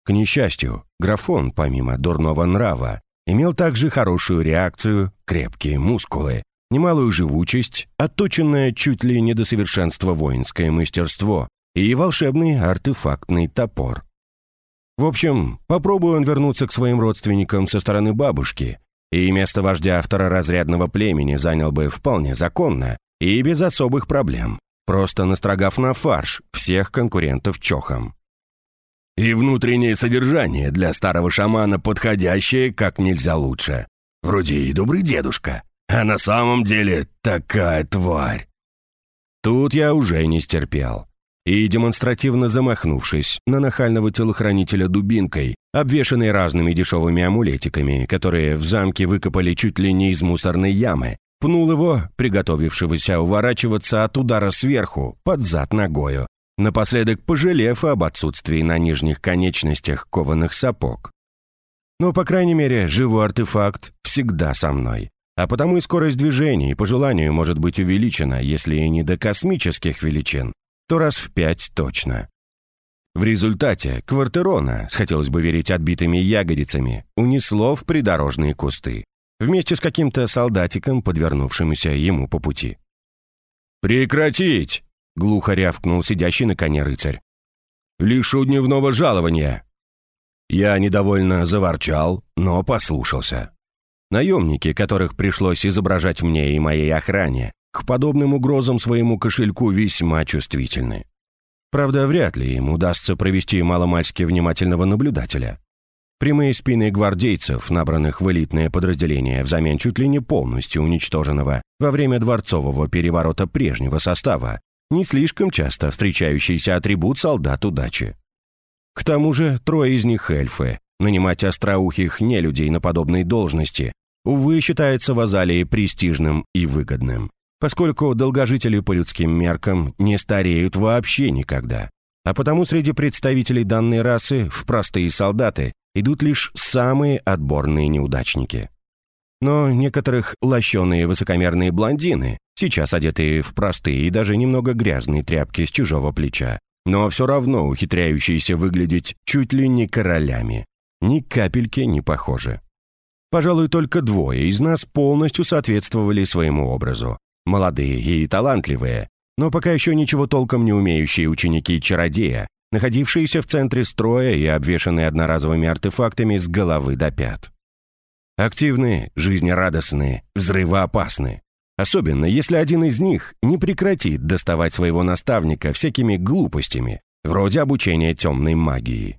К несчастью, графон, помимо дурного нрава, имел также хорошую реакцию, крепкие мускулы, немалую живучесть, отточенное чуть ли не до совершенства воинское мастерство и волшебный артефактный топор. В общем, попробуй он вернуться к своим родственникам со стороны бабушки, и место вождя второразрядного племени занял бы вполне законно и без особых проблем просто настрогав на фарш всех конкурентов чохом. И внутреннее содержание для старого шамана подходящее как нельзя лучше. Вроде и добрый дедушка, а на самом деле такая тварь. Тут я уже не стерпел. И, демонстративно замахнувшись на нахального телохранителя дубинкой, обвешанной разными дешевыми амулетиками, которые в замке выкопали чуть ли не из мусорной ямы, пнул его, приготовившегося уворачиваться от удара сверху, под зад ногою, напоследок пожалев об отсутствии на нижних конечностях кованых сапог. Но, по крайней мере, живой артефакт всегда со мной, а потому и скорость движения по желанию может быть увеличена, если и не до космических величин, то раз в пять точно. В результате квартирона, хотелось бы верить отбитыми ягодицами, унесло в придорожные кусты вместе с каким-то солдатиком, подвернувшимся ему по пути. «Прекратить!» — глухо рявкнул сидящий на коне рыцарь. «Лишу дневного жалования!» Я недовольно заворчал, но послушался. Наемники, которых пришлось изображать мне и моей охране, к подобным угрозам своему кошельку весьма чувствительны. Правда, вряд ли им удастся провести маломальски внимательного наблюдателя. Прямые спины гвардейцев, набранных в элитное подразделение взамен чуть ли не полностью уничтоженного во время дворцового переворота прежнего состава, не слишком часто встречающийся атрибут солдат удачи. К тому же трое из них эльфы. Нанимать остроухих нелюдей на подобной должности, увы, считается в Азалии престижным и выгодным, поскольку долгожители по людским меркам не стареют вообще никогда. А потому среди представителей данной расы в простые солдаты идут лишь самые отборные неудачники. Но некоторых лощеные высокомерные блондины, сейчас одетые в простые и даже немного грязные тряпки с чужого плеча, но все равно ухитряющиеся выглядеть чуть ли не королями. Ни капельки не похожи. Пожалуй, только двое из нас полностью соответствовали своему образу. Молодые и талантливые, но пока еще ничего толком не умеющие ученики чародея, находившиеся в центре строя и обвешанные одноразовыми артефактами с головы до пят. Активные, жизнерадостные, взрывоопасные. Особенно, если один из них не прекратит доставать своего наставника всякими глупостями, вроде обучения темной магии.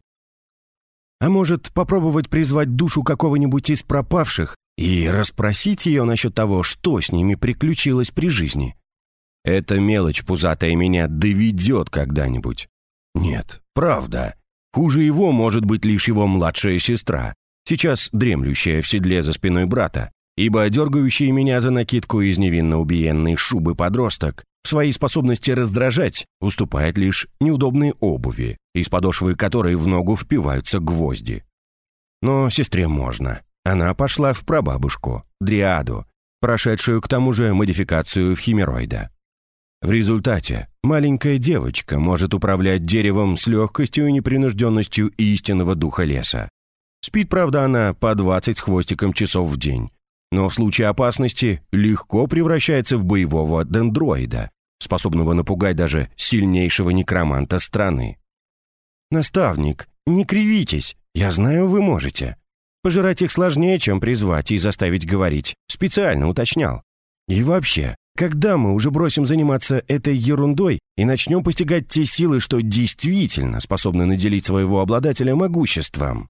А может, попробовать призвать душу какого-нибудь из пропавших и расспросить ее насчет того, что с ними приключилось при жизни? Эта мелочь пузатая меня доведет когда-нибудь. Нет, правда. Хуже его может быть лишь его младшая сестра, сейчас дремлющая в седле за спиной брата, ибо дергающий меня за накидку из невинно убиенной шубы подросток в своей способности раздражать уступает лишь неудобной обуви, из подошвы которой в ногу впиваются гвозди. Но сестре можно. Она пошла в прабабушку, Дриаду, прошедшую к тому же модификацию в химероида. В результате маленькая девочка может управлять деревом с легкостью и непринужденностью истинного духа леса. Спит, правда, она по 20 с хвостиком часов в день, но в случае опасности легко превращается в боевого дендроида, способного напугать даже сильнейшего некроманта страны. «Наставник, не кривитесь, я знаю, вы можете. Пожирать их сложнее, чем призвать и заставить говорить, специально уточнял. И вообще, когда мы уже бросим заниматься этой ерундой и начнем постигать те силы, что действительно способны наделить своего обладателя могуществом?»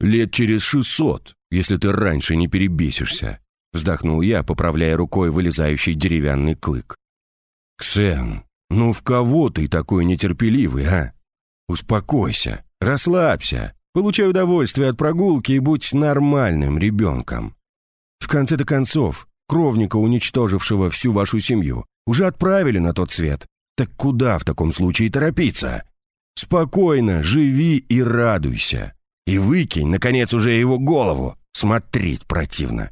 «Лет через шестьсот, если ты раньше не перебесишься», вздохнул я, поправляя рукой вылезающий деревянный клык. «Ксен, ну в кого ты такой нетерпеливый, а? Успокойся, расслабься, получай удовольствие от прогулки и будь нормальным ребенком. В конце-то концов, кровника, уничтожившего всю вашу семью, уже отправили на тот свет. Так куда в таком случае торопиться? Спокойно живи и радуйся. И выкинь, наконец, уже его голову. Смотреть противно.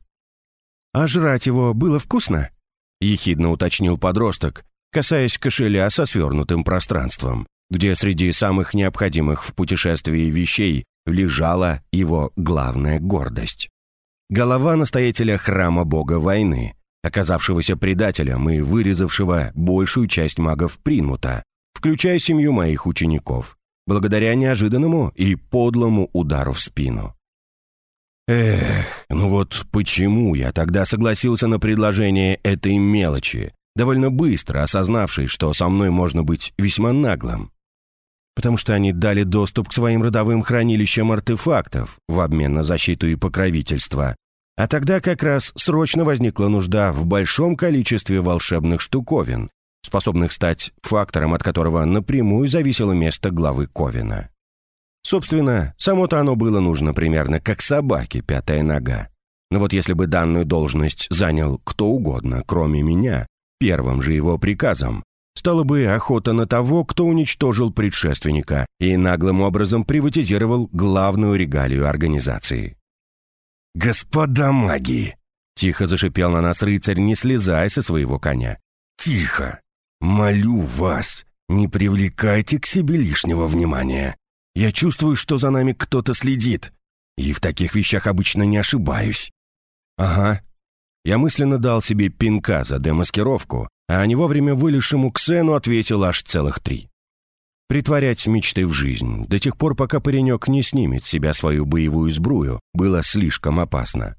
«А жрать его было вкусно?» — ехидно уточнил подросток, касаясь кошеля со свернутым пространством, где среди самых необходимых в путешествии вещей лежала его главная гордость. Голова настоятеля храма бога войны, оказавшегося предателем и вырезавшего большую часть магов Принмута, включая семью моих учеников благодаря неожиданному и подлому удару в спину. Эх, ну вот почему я тогда согласился на предложение этой мелочи, довольно быстро осознавший, что со мной можно быть весьма наглым? Потому что они дали доступ к своим родовым хранилищам артефактов в обмен на защиту и покровительство. А тогда как раз срочно возникла нужда в большом количестве волшебных штуковин, способных стать фактором, от которого напрямую зависело место главы Ковина. Собственно, само-то оно было нужно примерно как собаке пятая нога. Но вот если бы данную должность занял кто угодно, кроме меня, первым же его приказом, стала бы охота на того, кто уничтожил предшественника и наглым образом приватизировал главную регалию организации. «Господа маги!» — тихо зашипел на нас рыцарь, не слезая со своего коня. «Тихо! «Молю вас, не привлекайте к себе лишнего внимания. Я чувствую, что за нами кто-то следит, и в таких вещах обычно не ошибаюсь». «Ага». Я мысленно дал себе пинка за демаскировку, а не вовремя вылезшему Ксену ответил аж целых три. Притворять мечты в жизнь до тех пор, пока паренек не снимет с себя свою боевую сбрую, было слишком опасно.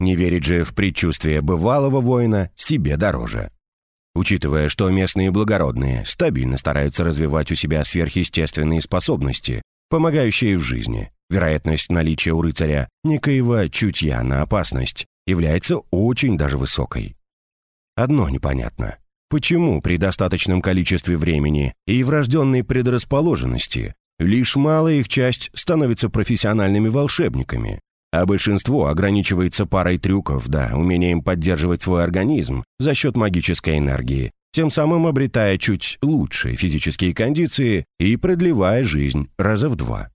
Не верить же в предчувствие бывалого воина себе дороже. Учитывая, что местные благородные стабильно стараются развивать у себя сверхъестественные способности, помогающие в жизни, вероятность наличия у рыцаря некоего чутья на опасность является очень даже высокой. Одно непонятно. Почему при достаточном количестве времени и врожденной предрасположенности лишь малая их часть становится профессиональными волшебниками, а большинство ограничивается парой трюков да умением поддерживать свой организм за счет магической энергии, тем самым обретая чуть лучшие физические кондиции и продлевая жизнь раза в два.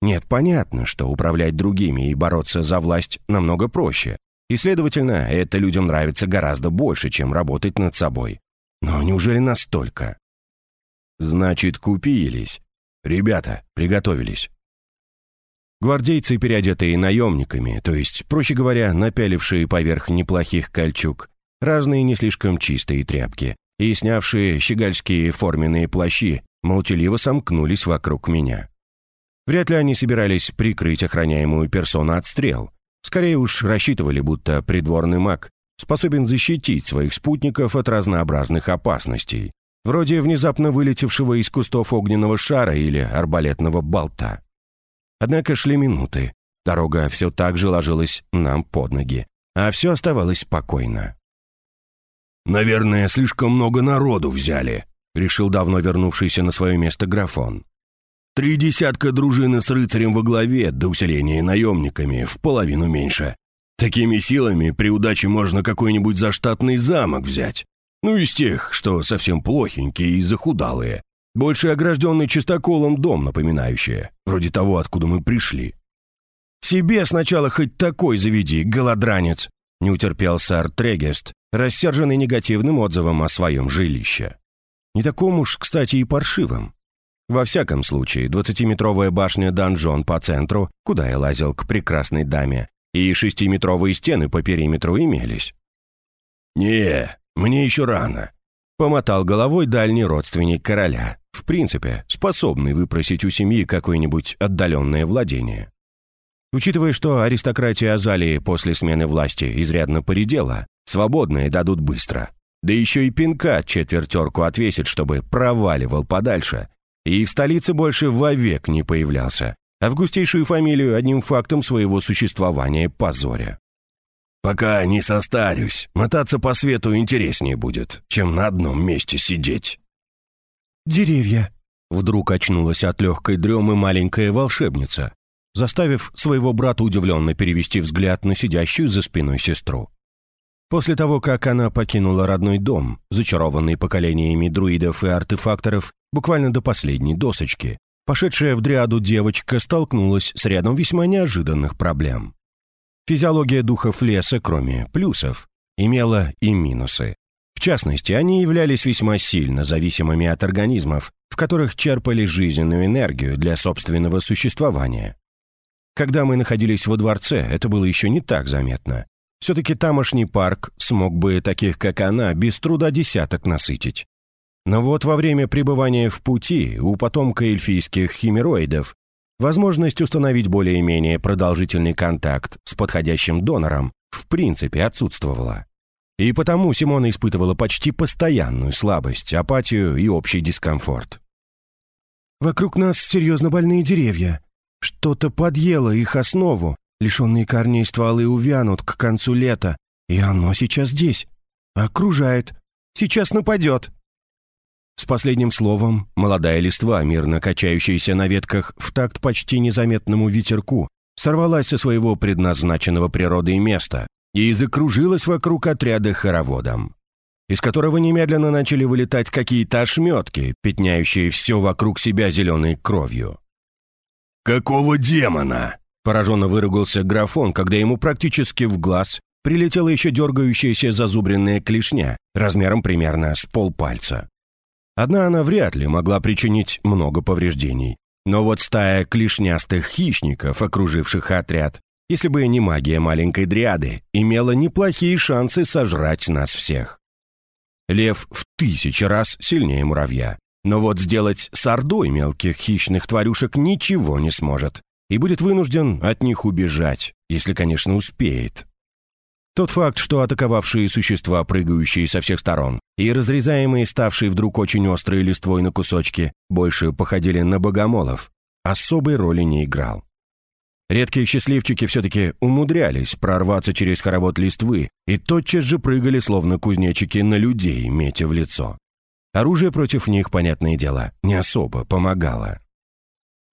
Нет, понятно, что управлять другими и бороться за власть намного проще, и, следовательно, это людям нравится гораздо больше, чем работать над собой. Но неужели настолько? Значит, купились. Ребята, приготовились. Гвардейцы, переодетые наемниками, то есть, проще говоря, напялившие поверх неплохих кольчуг, разные не слишком чистые тряпки и снявшие щегольские форменные плащи, молчаливо сомкнулись вокруг меня. Вряд ли они собирались прикрыть охраняемую персону от стрел. Скорее уж рассчитывали, будто придворный маг способен защитить своих спутников от разнообразных опасностей, вроде внезапно вылетевшего из кустов огненного шара или арбалетного болта. Однако шли минуты. Дорога все так же ложилась нам под ноги, а все оставалось спокойно. «Наверное, слишком много народу взяли», — решил давно вернувшийся на свое место графон. «Три десятка дружины с рыцарем во главе, до усиления наемниками, в половину меньше. Такими силами при удаче можно какой-нибудь заштатный замок взять. Ну, из тех, что совсем плохенькие и захудалые. Больше огражденный чистоколом дом напоминающий, вроде того, откуда мы пришли. «Себе сначала хоть такой заведи, голодранец!» не утерпел сэр Трегест, рассерженный негативным отзывом о своем жилище. Не таком уж, кстати, и паршивым. Во всяком случае, двадцатиметровая башня-донжон по центру, куда я лазил к прекрасной даме, и шестиметровые стены по периметру имелись. «Не, мне еще рано», — помотал головой дальний родственник короля, в принципе, способный выпросить у семьи какое-нибудь отдаленное владение. Учитывая, что аристократия Азалии после смены власти изрядно поредела, свободные дадут быстро. Да еще и пинка четвертерку отвесит, чтобы проваливал подальше. И в столице больше вовек не появлялся. А в густейшую фамилию одним фактом своего существования позоря. «Пока не состарюсь, мотаться по свету интереснее будет, чем на одном месте сидеть». «Деревья!» Вдруг очнулась от легкой дремы маленькая волшебница, заставив своего брата удивленно перевести взгляд на сидящую за спиной сестру. После того, как она покинула родной дом, зачарованный поколениями друидов и артефакторов, буквально до последней досочки, пошедшая в дриаду девочка столкнулась с рядом весьма неожиданных проблем. Физиология духов леса, кроме плюсов, имела и минусы. В частности, они являлись весьма сильно зависимыми от организмов, в которых черпали жизненную энергию для собственного существования. Когда мы находились во дворце, это было еще не так заметно. Все-таки тамошний парк смог бы таких, как она, без труда десяток насытить. Но вот во время пребывания в пути у потомка эльфийских химероидов возможность установить более-менее продолжительный контакт с подходящим донором в принципе отсутствовала. И потому Симона испытывала почти постоянную слабость, апатию и общий дискомфорт. «Вокруг нас серьезно больные деревья. Что-то подъело их основу. Лишенные корней стволы увянут к концу лета. И оно сейчас здесь. Окружает. Сейчас нападет». С последним словом молодая листва, мирно качающаяся на ветках в такт почти незаметному ветерку, сорвалась со своего предназначенного природой места и закружилась вокруг отряда хороводом, из которого немедленно начали вылетать какие-то ошметки, пятняющие все вокруг себя зеленой кровью. «Какого демона?» – пораженно выругался графон, когда ему практически в глаз прилетела еще дергающаяся зазубренная клешня размером примерно с полпальца. Одна она вряд ли могла причинить много повреждений. Но вот стая клешнястых хищников, окруживших отряд, если бы не магия маленькой дриады, имела неплохие шансы сожрать нас всех. Лев в тысячи раз сильнее муравья. Но вот сделать с ордой мелких хищных тварюшек ничего не сможет. И будет вынужден от них убежать, если, конечно, успеет. Тот факт, что атаковавшие существа, прыгающие со всех сторон, и разрезаемые, ставшие вдруг очень острые листвой на кусочки, больше походили на богомолов, особой роли не играл. Редкие счастливчики все-таки умудрялись прорваться через хоровод листвы и тотчас же прыгали, словно кузнечики, на людей, метя в лицо. Оружие против них, понятное дело, не особо помогало.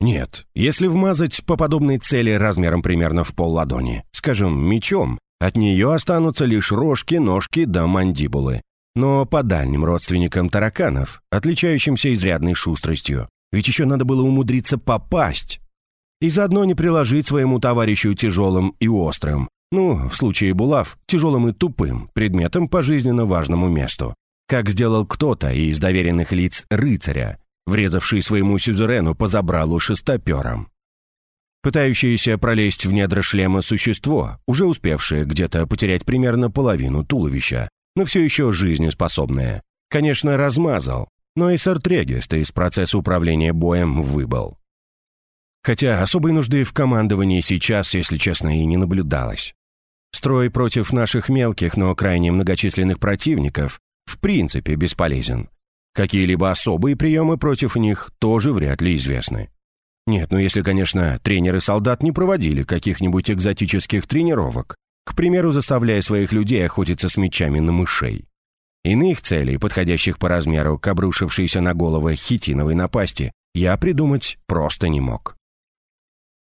Нет, если вмазать по подобной цели размером примерно в пол ладони, скажем, мечом, от нее останутся лишь рожки, ножки да мандибулы. Но по дальним родственникам тараканов, отличающимся изрядной шустростью, ведь еще надо было умудриться попасть. И заодно не приложить своему товарищу тяжелым и острым, ну, в случае булав, тяжелым и тупым, предметом по жизненно важному месту, как сделал кто-то из доверенных лиц рыцаря, врезавший своему сюзерену по забралу шестопером. Пытающееся пролезть в недра шлема существо, уже успевшее где-то потерять примерно половину туловища, но все еще жизнеспособное, конечно, размазал, но и Сартрегист из процесса управления боем выбыл. Хотя особой нужды в командовании сейчас, если честно, и не наблюдалось. Строй против наших мелких, но крайне многочисленных противников в принципе бесполезен. Какие-либо особые приемы против них тоже вряд ли известны. Нет, ну если, конечно, тренеры солдат не проводили каких-нибудь экзотических тренировок, к примеру, заставляя своих людей охотиться с мечами на мышей. Иных целей, подходящих по размеру к обрушившейся на головы хитиновой напасти, я придумать просто не мог.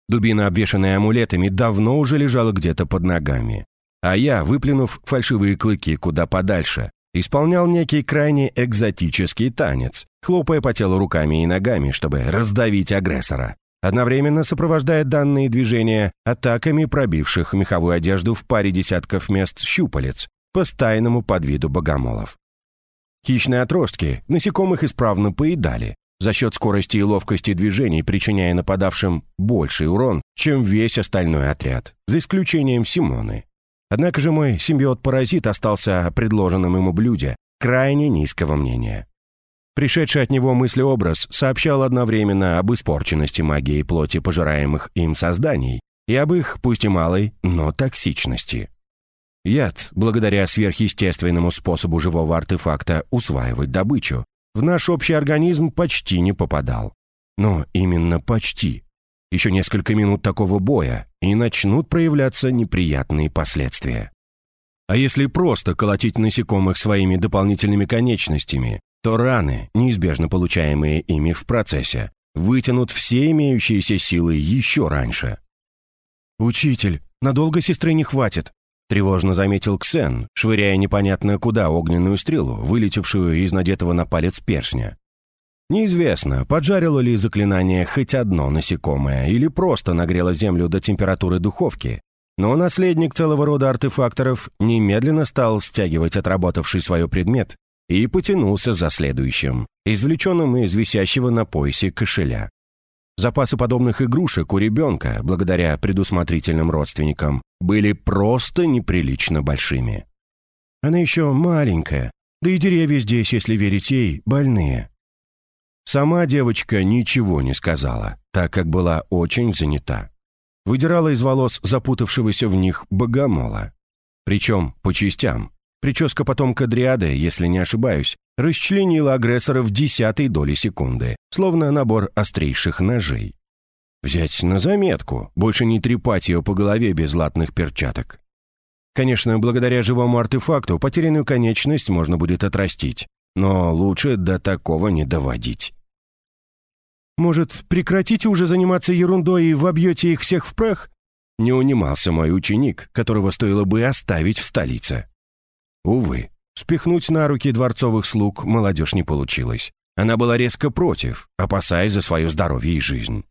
Дубина, обвешанная амулетами, давно уже лежала где-то под ногами. А я, выплюнув фальшивые клыки куда подальше, исполнял некий крайне экзотический танец, хлопая по телу руками и ногами, чтобы раздавить агрессора, одновременно сопровождая данные движения атаками пробивших меховую одежду в паре десятков мест щупалец по стайному подвиду богомолов. Хищные отростки насекомых исправно поедали, за счет скорости и ловкости движений причиняя нападавшим больший урон, чем весь остальной отряд, за исключением Симоны. Однако же мой симбиот-паразит остался предложенным ему блюде крайне низкого мнения. Пришедший от него мыслеобраз сообщал одновременно об испорченности магии плоти пожираемых им созданий и об их, пусть и малой, но токсичности. Яд, благодаря сверхъестественному способу живого артефакта усваивать добычу, в наш общий организм почти не попадал. Но именно почти. Еще несколько минут такого боя, и начнут проявляться неприятные последствия. А если просто колотить насекомых своими дополнительными конечностями, то раны, неизбежно получаемые ими в процессе, вытянут все имеющиеся силы еще раньше. «Учитель, надолго сестры не хватит», — тревожно заметил Ксен, швыряя непонятно куда огненную стрелу, вылетевшую из надетого на палец перстня. Неизвестно, поджарило ли заклинание хоть одно насекомое или просто нагрело землю до температуры духовки, но наследник целого рода артефакторов немедленно стал стягивать отработавший свое предмет и потянулся за следующим, извлеченным из висящего на поясе кошеля. Запасы подобных игрушек у ребенка, благодаря предусмотрительным родственникам, были просто неприлично большими. Она еще маленькая, да и деревья здесь, если верить ей, больные. Сама девочка ничего не сказала, так как была очень занята. Выдирала из волос запутавшегося в них богомола. Причем по частям, Прическа потомка Дриады, если не ошибаюсь, расчленила агрессора в десятой доли секунды, словно набор острейших ножей. Взять на заметку, больше не трепать ее по голове без латных перчаток. Конечно, благодаря живому артефакту потерянную конечность можно будет отрастить, но лучше до такого не доводить. «Может, прекратите уже заниматься ерундой и вобьете их всех в прах?» Не унимался мой ученик, которого стоило бы оставить в столице. Увы, спихнуть на руки дворцовых слуг молодежь не получилось. Она была резко против, опасаясь за свое здоровье и жизнь.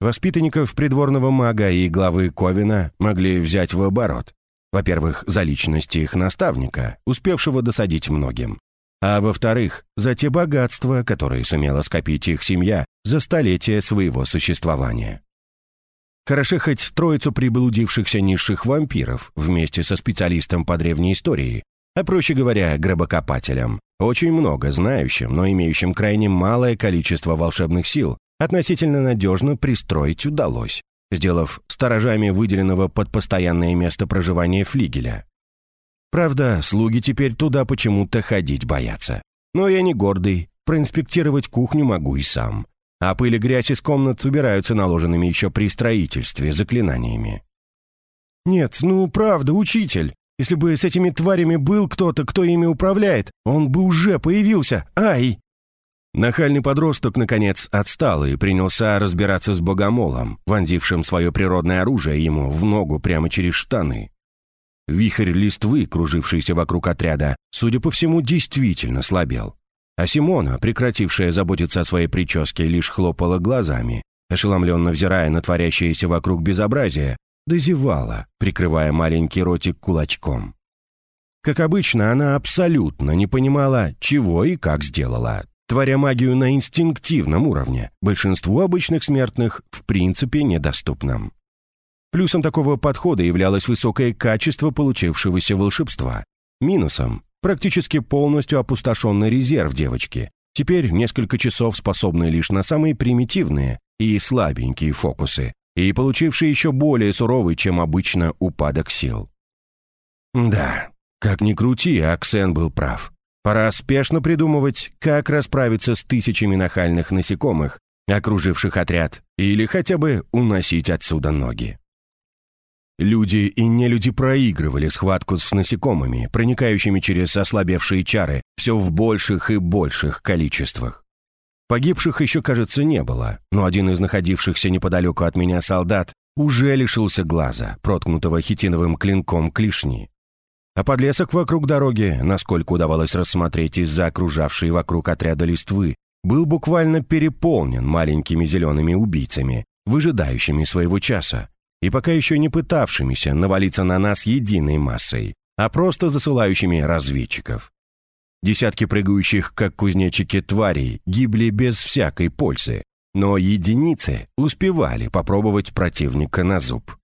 Воспитанников придворного мага и главы Ковина могли взять в оборот. Во-первых, за личность их наставника, успевшего досадить многим. А во-вторых, за те богатства, которые сумела скопить их семья за столетия своего существования. Хорошо хоть троицу приблудившихся низших вампиров вместе со специалистом по древней истории а проще говоря, гробокопателям, очень много знающим, но имеющим крайне малое количество волшебных сил, относительно надежно пристроить удалось, сделав сторожами выделенного под постоянное место проживания флигеля. Правда, слуги теперь туда почему-то ходить боятся. Но я не гордый, проинспектировать кухню могу и сам. А пыль и грязь из комнат убираются наложенными еще при строительстве заклинаниями. «Нет, ну правда, учитель. Если бы с этими тварями был кто-то, кто ими управляет, он бы уже появился. Ай!» Нахальный подросток, наконец, отстал и принялся разбираться с богомолом, вонзившим свое природное оружие ему в ногу прямо через штаны. Вихрь листвы, кружившийся вокруг отряда, судя по всему, действительно слабел. А Симона, прекратившая заботиться о своей прическе, лишь хлопала глазами, ошеломленно взирая на творящееся вокруг безобразие, дозевала, прикрывая маленький ротик кулачком. Как обычно, она абсолютно не понимала, чего и как сделала, творя магию на инстинктивном уровне, большинству обычных смертных в принципе недоступном. Плюсом такого подхода являлось высокое качество получившегося волшебства. Минусом – практически полностью опустошенный резерв девочки, теперь несколько часов способный лишь на самые примитивные и слабенькие фокусы, и получивший еще более суровый, чем обычно, упадок сил. Да, как ни крути, Аксен был прав. Пора спешно придумывать, как расправиться с тысячами нахальных насекомых, окруживших отряд, или хотя бы уносить отсюда ноги. Люди и нелюди проигрывали схватку с насекомыми, проникающими через ослабевшие чары, все в больших и больших количествах. Погибших еще, кажется, не было, но один из находившихся неподалеку от меня солдат уже лишился глаза, проткнутого хитиновым клинком клешни. А подлесок вокруг дороги, насколько удавалось рассмотреть из-за окружавшей вокруг отряда листвы, был буквально переполнен маленькими зелеными убийцами, выжидающими своего часа, и пока еще не пытавшимися навалиться на нас единой массой, а просто засылающими разведчиков. Десятки прыгающих, как кузнечики, тварей гибли без всякой пользы, но единицы успевали попробовать противника на зуб.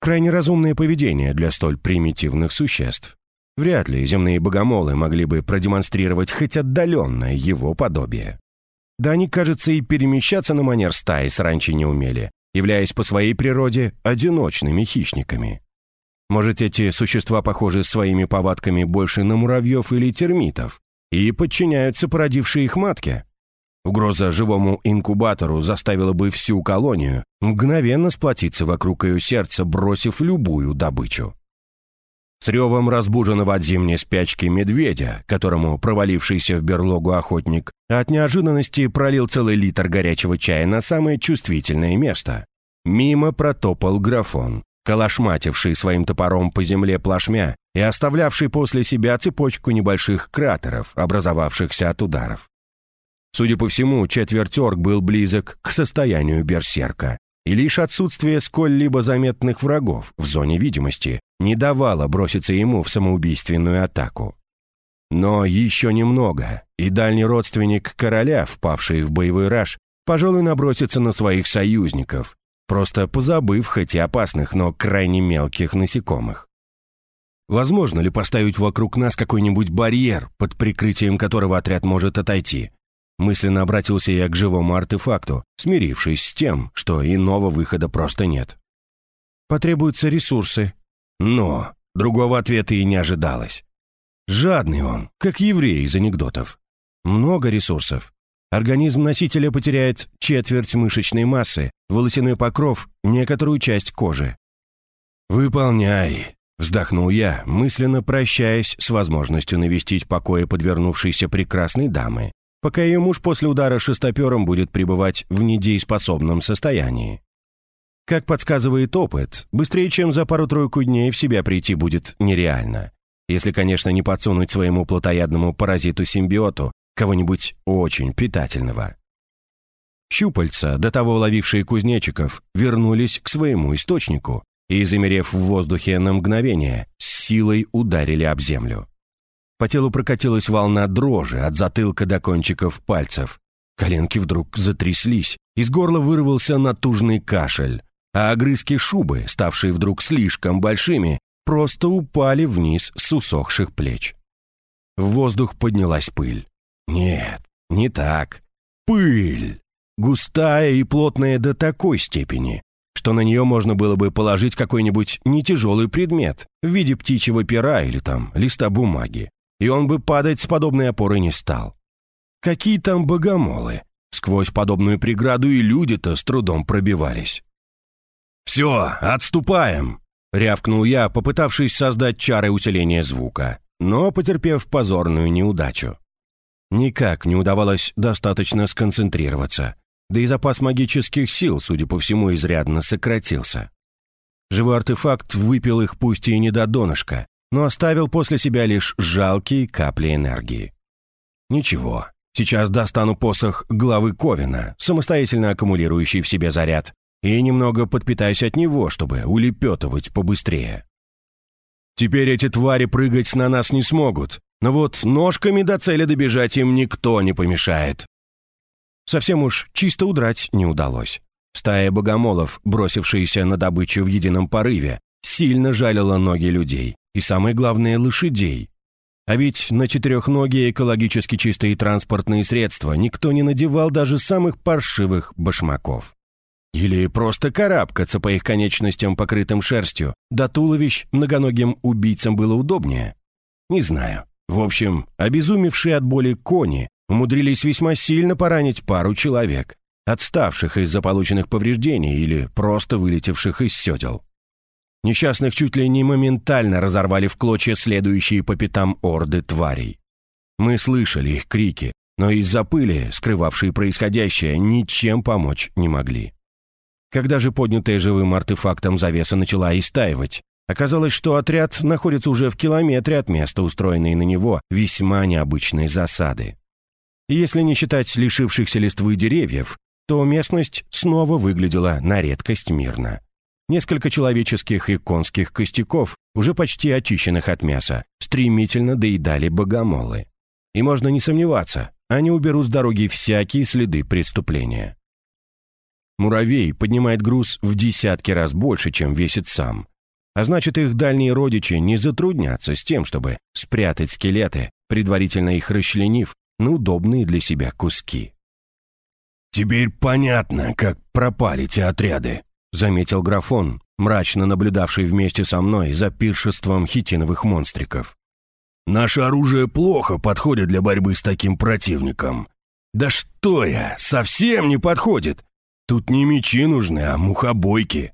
Крайне разумное поведение для столь примитивных существ. Вряд ли земные богомолы могли бы продемонстрировать хоть отдаленное его подобие. Да они, кажется, и перемещаться на манер стаи сранчи не умели, являясь по своей природе одиночными хищниками. Может, эти существа похожи своими повадками больше на муравьев или термитов и подчиняются породившей их матке? Угроза живому инкубатору заставила бы всю колонию мгновенно сплотиться вокруг ее сердца, бросив любую добычу. С ревом разбуженного от зимней спячки медведя, которому провалившийся в берлогу охотник от неожиданности пролил целый литр горячего чая на самое чувствительное место, мимо протопал графон, калашмативший своим топором по земле плашмя и оставлявший после себя цепочку небольших кратеров, образовавшихся от ударов. Судя по всему, четверть орк был близок к состоянию берсерка, и лишь отсутствие сколь-либо заметных врагов в зоне видимости не давало броситься ему в самоубийственную атаку. Но еще немного, и дальний родственник короля, впавший в боевой раж, пожалуй, набросится на своих союзников, просто позабыв хоть и опасных, но крайне мелких насекомых. Возможно ли поставить вокруг нас какой-нибудь барьер, под прикрытием которого отряд может отойти? Мысленно обратился я к живому артефакту, смирившись с тем, что иного выхода просто нет. Потребуются ресурсы. Но другого ответа и не ожидалось. Жадный он, как еврей из анекдотов. Много ресурсов. Организм носителя потеряет четверть мышечной массы, волосяной покров, некоторую часть кожи. «Выполняй», — вздохнул я, мысленно прощаясь с возможностью навестить покои подвернувшейся прекрасной дамы, пока ее муж после удара шестопером будет пребывать в недееспособном состоянии. Как подсказывает опыт, быстрее, чем за пару-тройку дней в себя прийти будет нереально. Если, конечно, не подсунуть своему плотоядному паразиту-симбиоту кого-нибудь очень питательного. Щупальца, до того ловившие кузнечиков, вернулись к своему источнику и, замерев в воздухе на мгновение, с силой ударили об землю. По телу прокатилась волна дрожи от затылка до кончиков пальцев. Коленки вдруг затряслись, из горла вырвался натужный кашель, а огрызки шубы, ставшие вдруг слишком большими, просто упали вниз с усохших плеч. В воздух поднялась пыль. Нет, не так. Пыль! Густая и плотная до такой степени, что на нее можно было бы положить какой-нибудь нетяжелый предмет в виде птичьего пера или там листа бумаги, и он бы падать с подобной опоры не стал. Какие там богомолы! Сквозь подобную преграду и люди-то с трудом пробивались. «Все, отступаем!» — рявкнул я, попытавшись создать чары усиления звука, но потерпев позорную неудачу. Никак не удавалось достаточно сконцентрироваться, да и запас магических сил, судя по всему, изрядно сократился. Живой артефакт выпил их пусть и не до донышка, но оставил после себя лишь жалкие капли энергии. Ничего, сейчас достану посох главы Ковина, самостоятельно аккумулирующий в себе заряд, и немного подпитаюсь от него, чтобы улепетывать побыстрее. Теперь эти твари прыгать на нас не смогут, но вот ножками до цели добежать им никто не помешает. Совсем уж чисто удрать не удалось. Стая богомолов, бросившаяся на добычу в едином порыве, сильно жалила ноги людей, и самое главное – лошадей. А ведь на четырехногие экологически чистые транспортные средства никто не надевал даже самых паршивых башмаков. Или просто карабкаться по их конечностям, покрытым шерстью, до туловищ многоногим убийцам было удобнее? Не знаю. В общем, обезумевшие от боли кони умудрились весьма сильно поранить пару человек, отставших из-за полученных повреждений или просто вылетевших из седел. Несчастных чуть ли не моментально разорвали в клочья следующие по пятам орды тварей. Мы слышали их крики, но из-за пыли, скрывавшей происходящее, ничем помочь не могли. Когда же поднятая живым артефактом завеса начала истаивать, оказалось, что отряд находится уже в километре от места, устроенной на него весьма необычной засады. Если не считать лишившихся листвы деревьев, то местность снова выглядела на редкость мирно. Несколько человеческих и конских костяков, уже почти очищенных от мяса, стремительно доедали богомолы. И можно не сомневаться, они уберут с дороги всякие следы преступления. Муравей поднимает груз в десятки раз больше, чем весит сам. А значит, их дальние родичи не затруднятся с тем, чтобы спрятать скелеты, предварительно их расчленив на удобные для себя куски. «Теперь понятно, как пропали те отряды», — заметил графон, мрачно наблюдавший вместе со мной за пиршеством хитиновых монстриков. «Наше оружие плохо подходит для борьбы с таким противником. Да что я, совсем не подходит. Тут не мечи нужны, а мухобойки».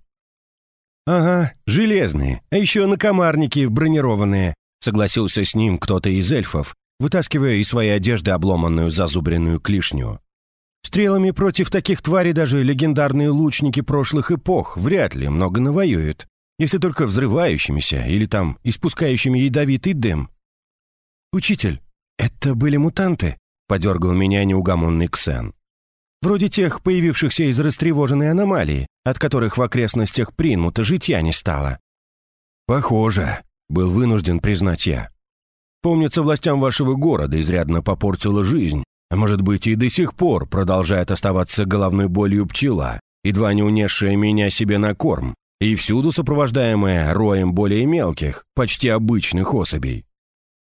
«Ага, железные, а еще накомарники бронированные», согласился с ним кто-то из эльфов, вытаскивая из своей одежды обломанную зазубренную клишню. Стрелами против таких тварей даже легендарные лучники прошлых эпох вряд ли много навоюют, если только взрывающимися или там испускающими ядовитый дым. «Учитель, это были мутанты?» — подергал меня неугомонный Ксен. Вроде тех, появившихся из растревоженной аномалии, от которых в окрестностях Принмута житья не стало. «Похоже», — был вынужден признать я. «Помнится, властям вашего города изрядно попортила жизнь, а может быть и до сих пор продолжает оставаться головной болью пчела, едва не унесшая меня себе на корм, и всюду сопровождаемая роем более мелких, почти обычных особей.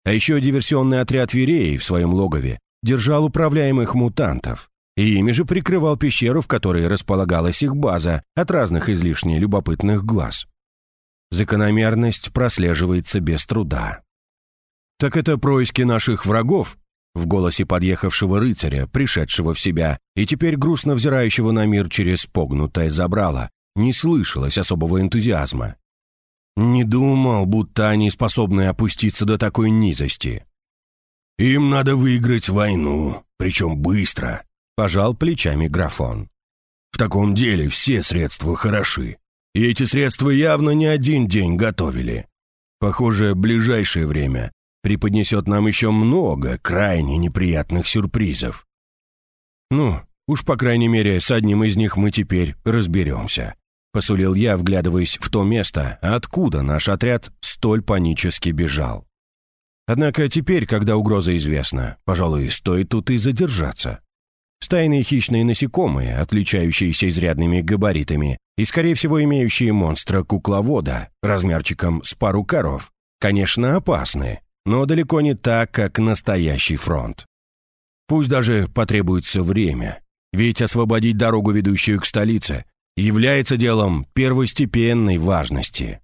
А еще диверсионный отряд Вереи в своем логове держал управляемых мутантов и ими же прикрывал пещеру, в которой располагалась их база от разных излишне любопытных глаз. Закономерность прослеживается без труда. «Так это происки наших врагов?» В голосе подъехавшего рыцаря, пришедшего в себя и теперь грустно взирающего на мир через погнутое забрало, не слышалось особого энтузиазма. Не думал, будто они способны опуститься до такой низости. «Им надо выиграть войну, причем быстро», Пожал плечами графон. В таком деле все средства хороши. И эти средства явно не один день готовили. Похоже, ближайшее время преподнесет нам еще много крайне неприятных сюрпризов. Ну, уж по крайней мере, с одним из них мы теперь разберемся. Посулил я, вглядываясь в то место, откуда наш отряд столь панически бежал. Однако теперь, когда угроза известна, пожалуй, стоит тут и задержаться. Стайные хищные насекомые, отличающиеся изрядными габаритами и, скорее всего, имеющие монстра-кукловода размерчиком с пару коров, конечно, опасны, но далеко не так, как настоящий фронт. Пусть даже потребуется время, ведь освободить дорогу, ведущую к столице, является делом первостепенной важности.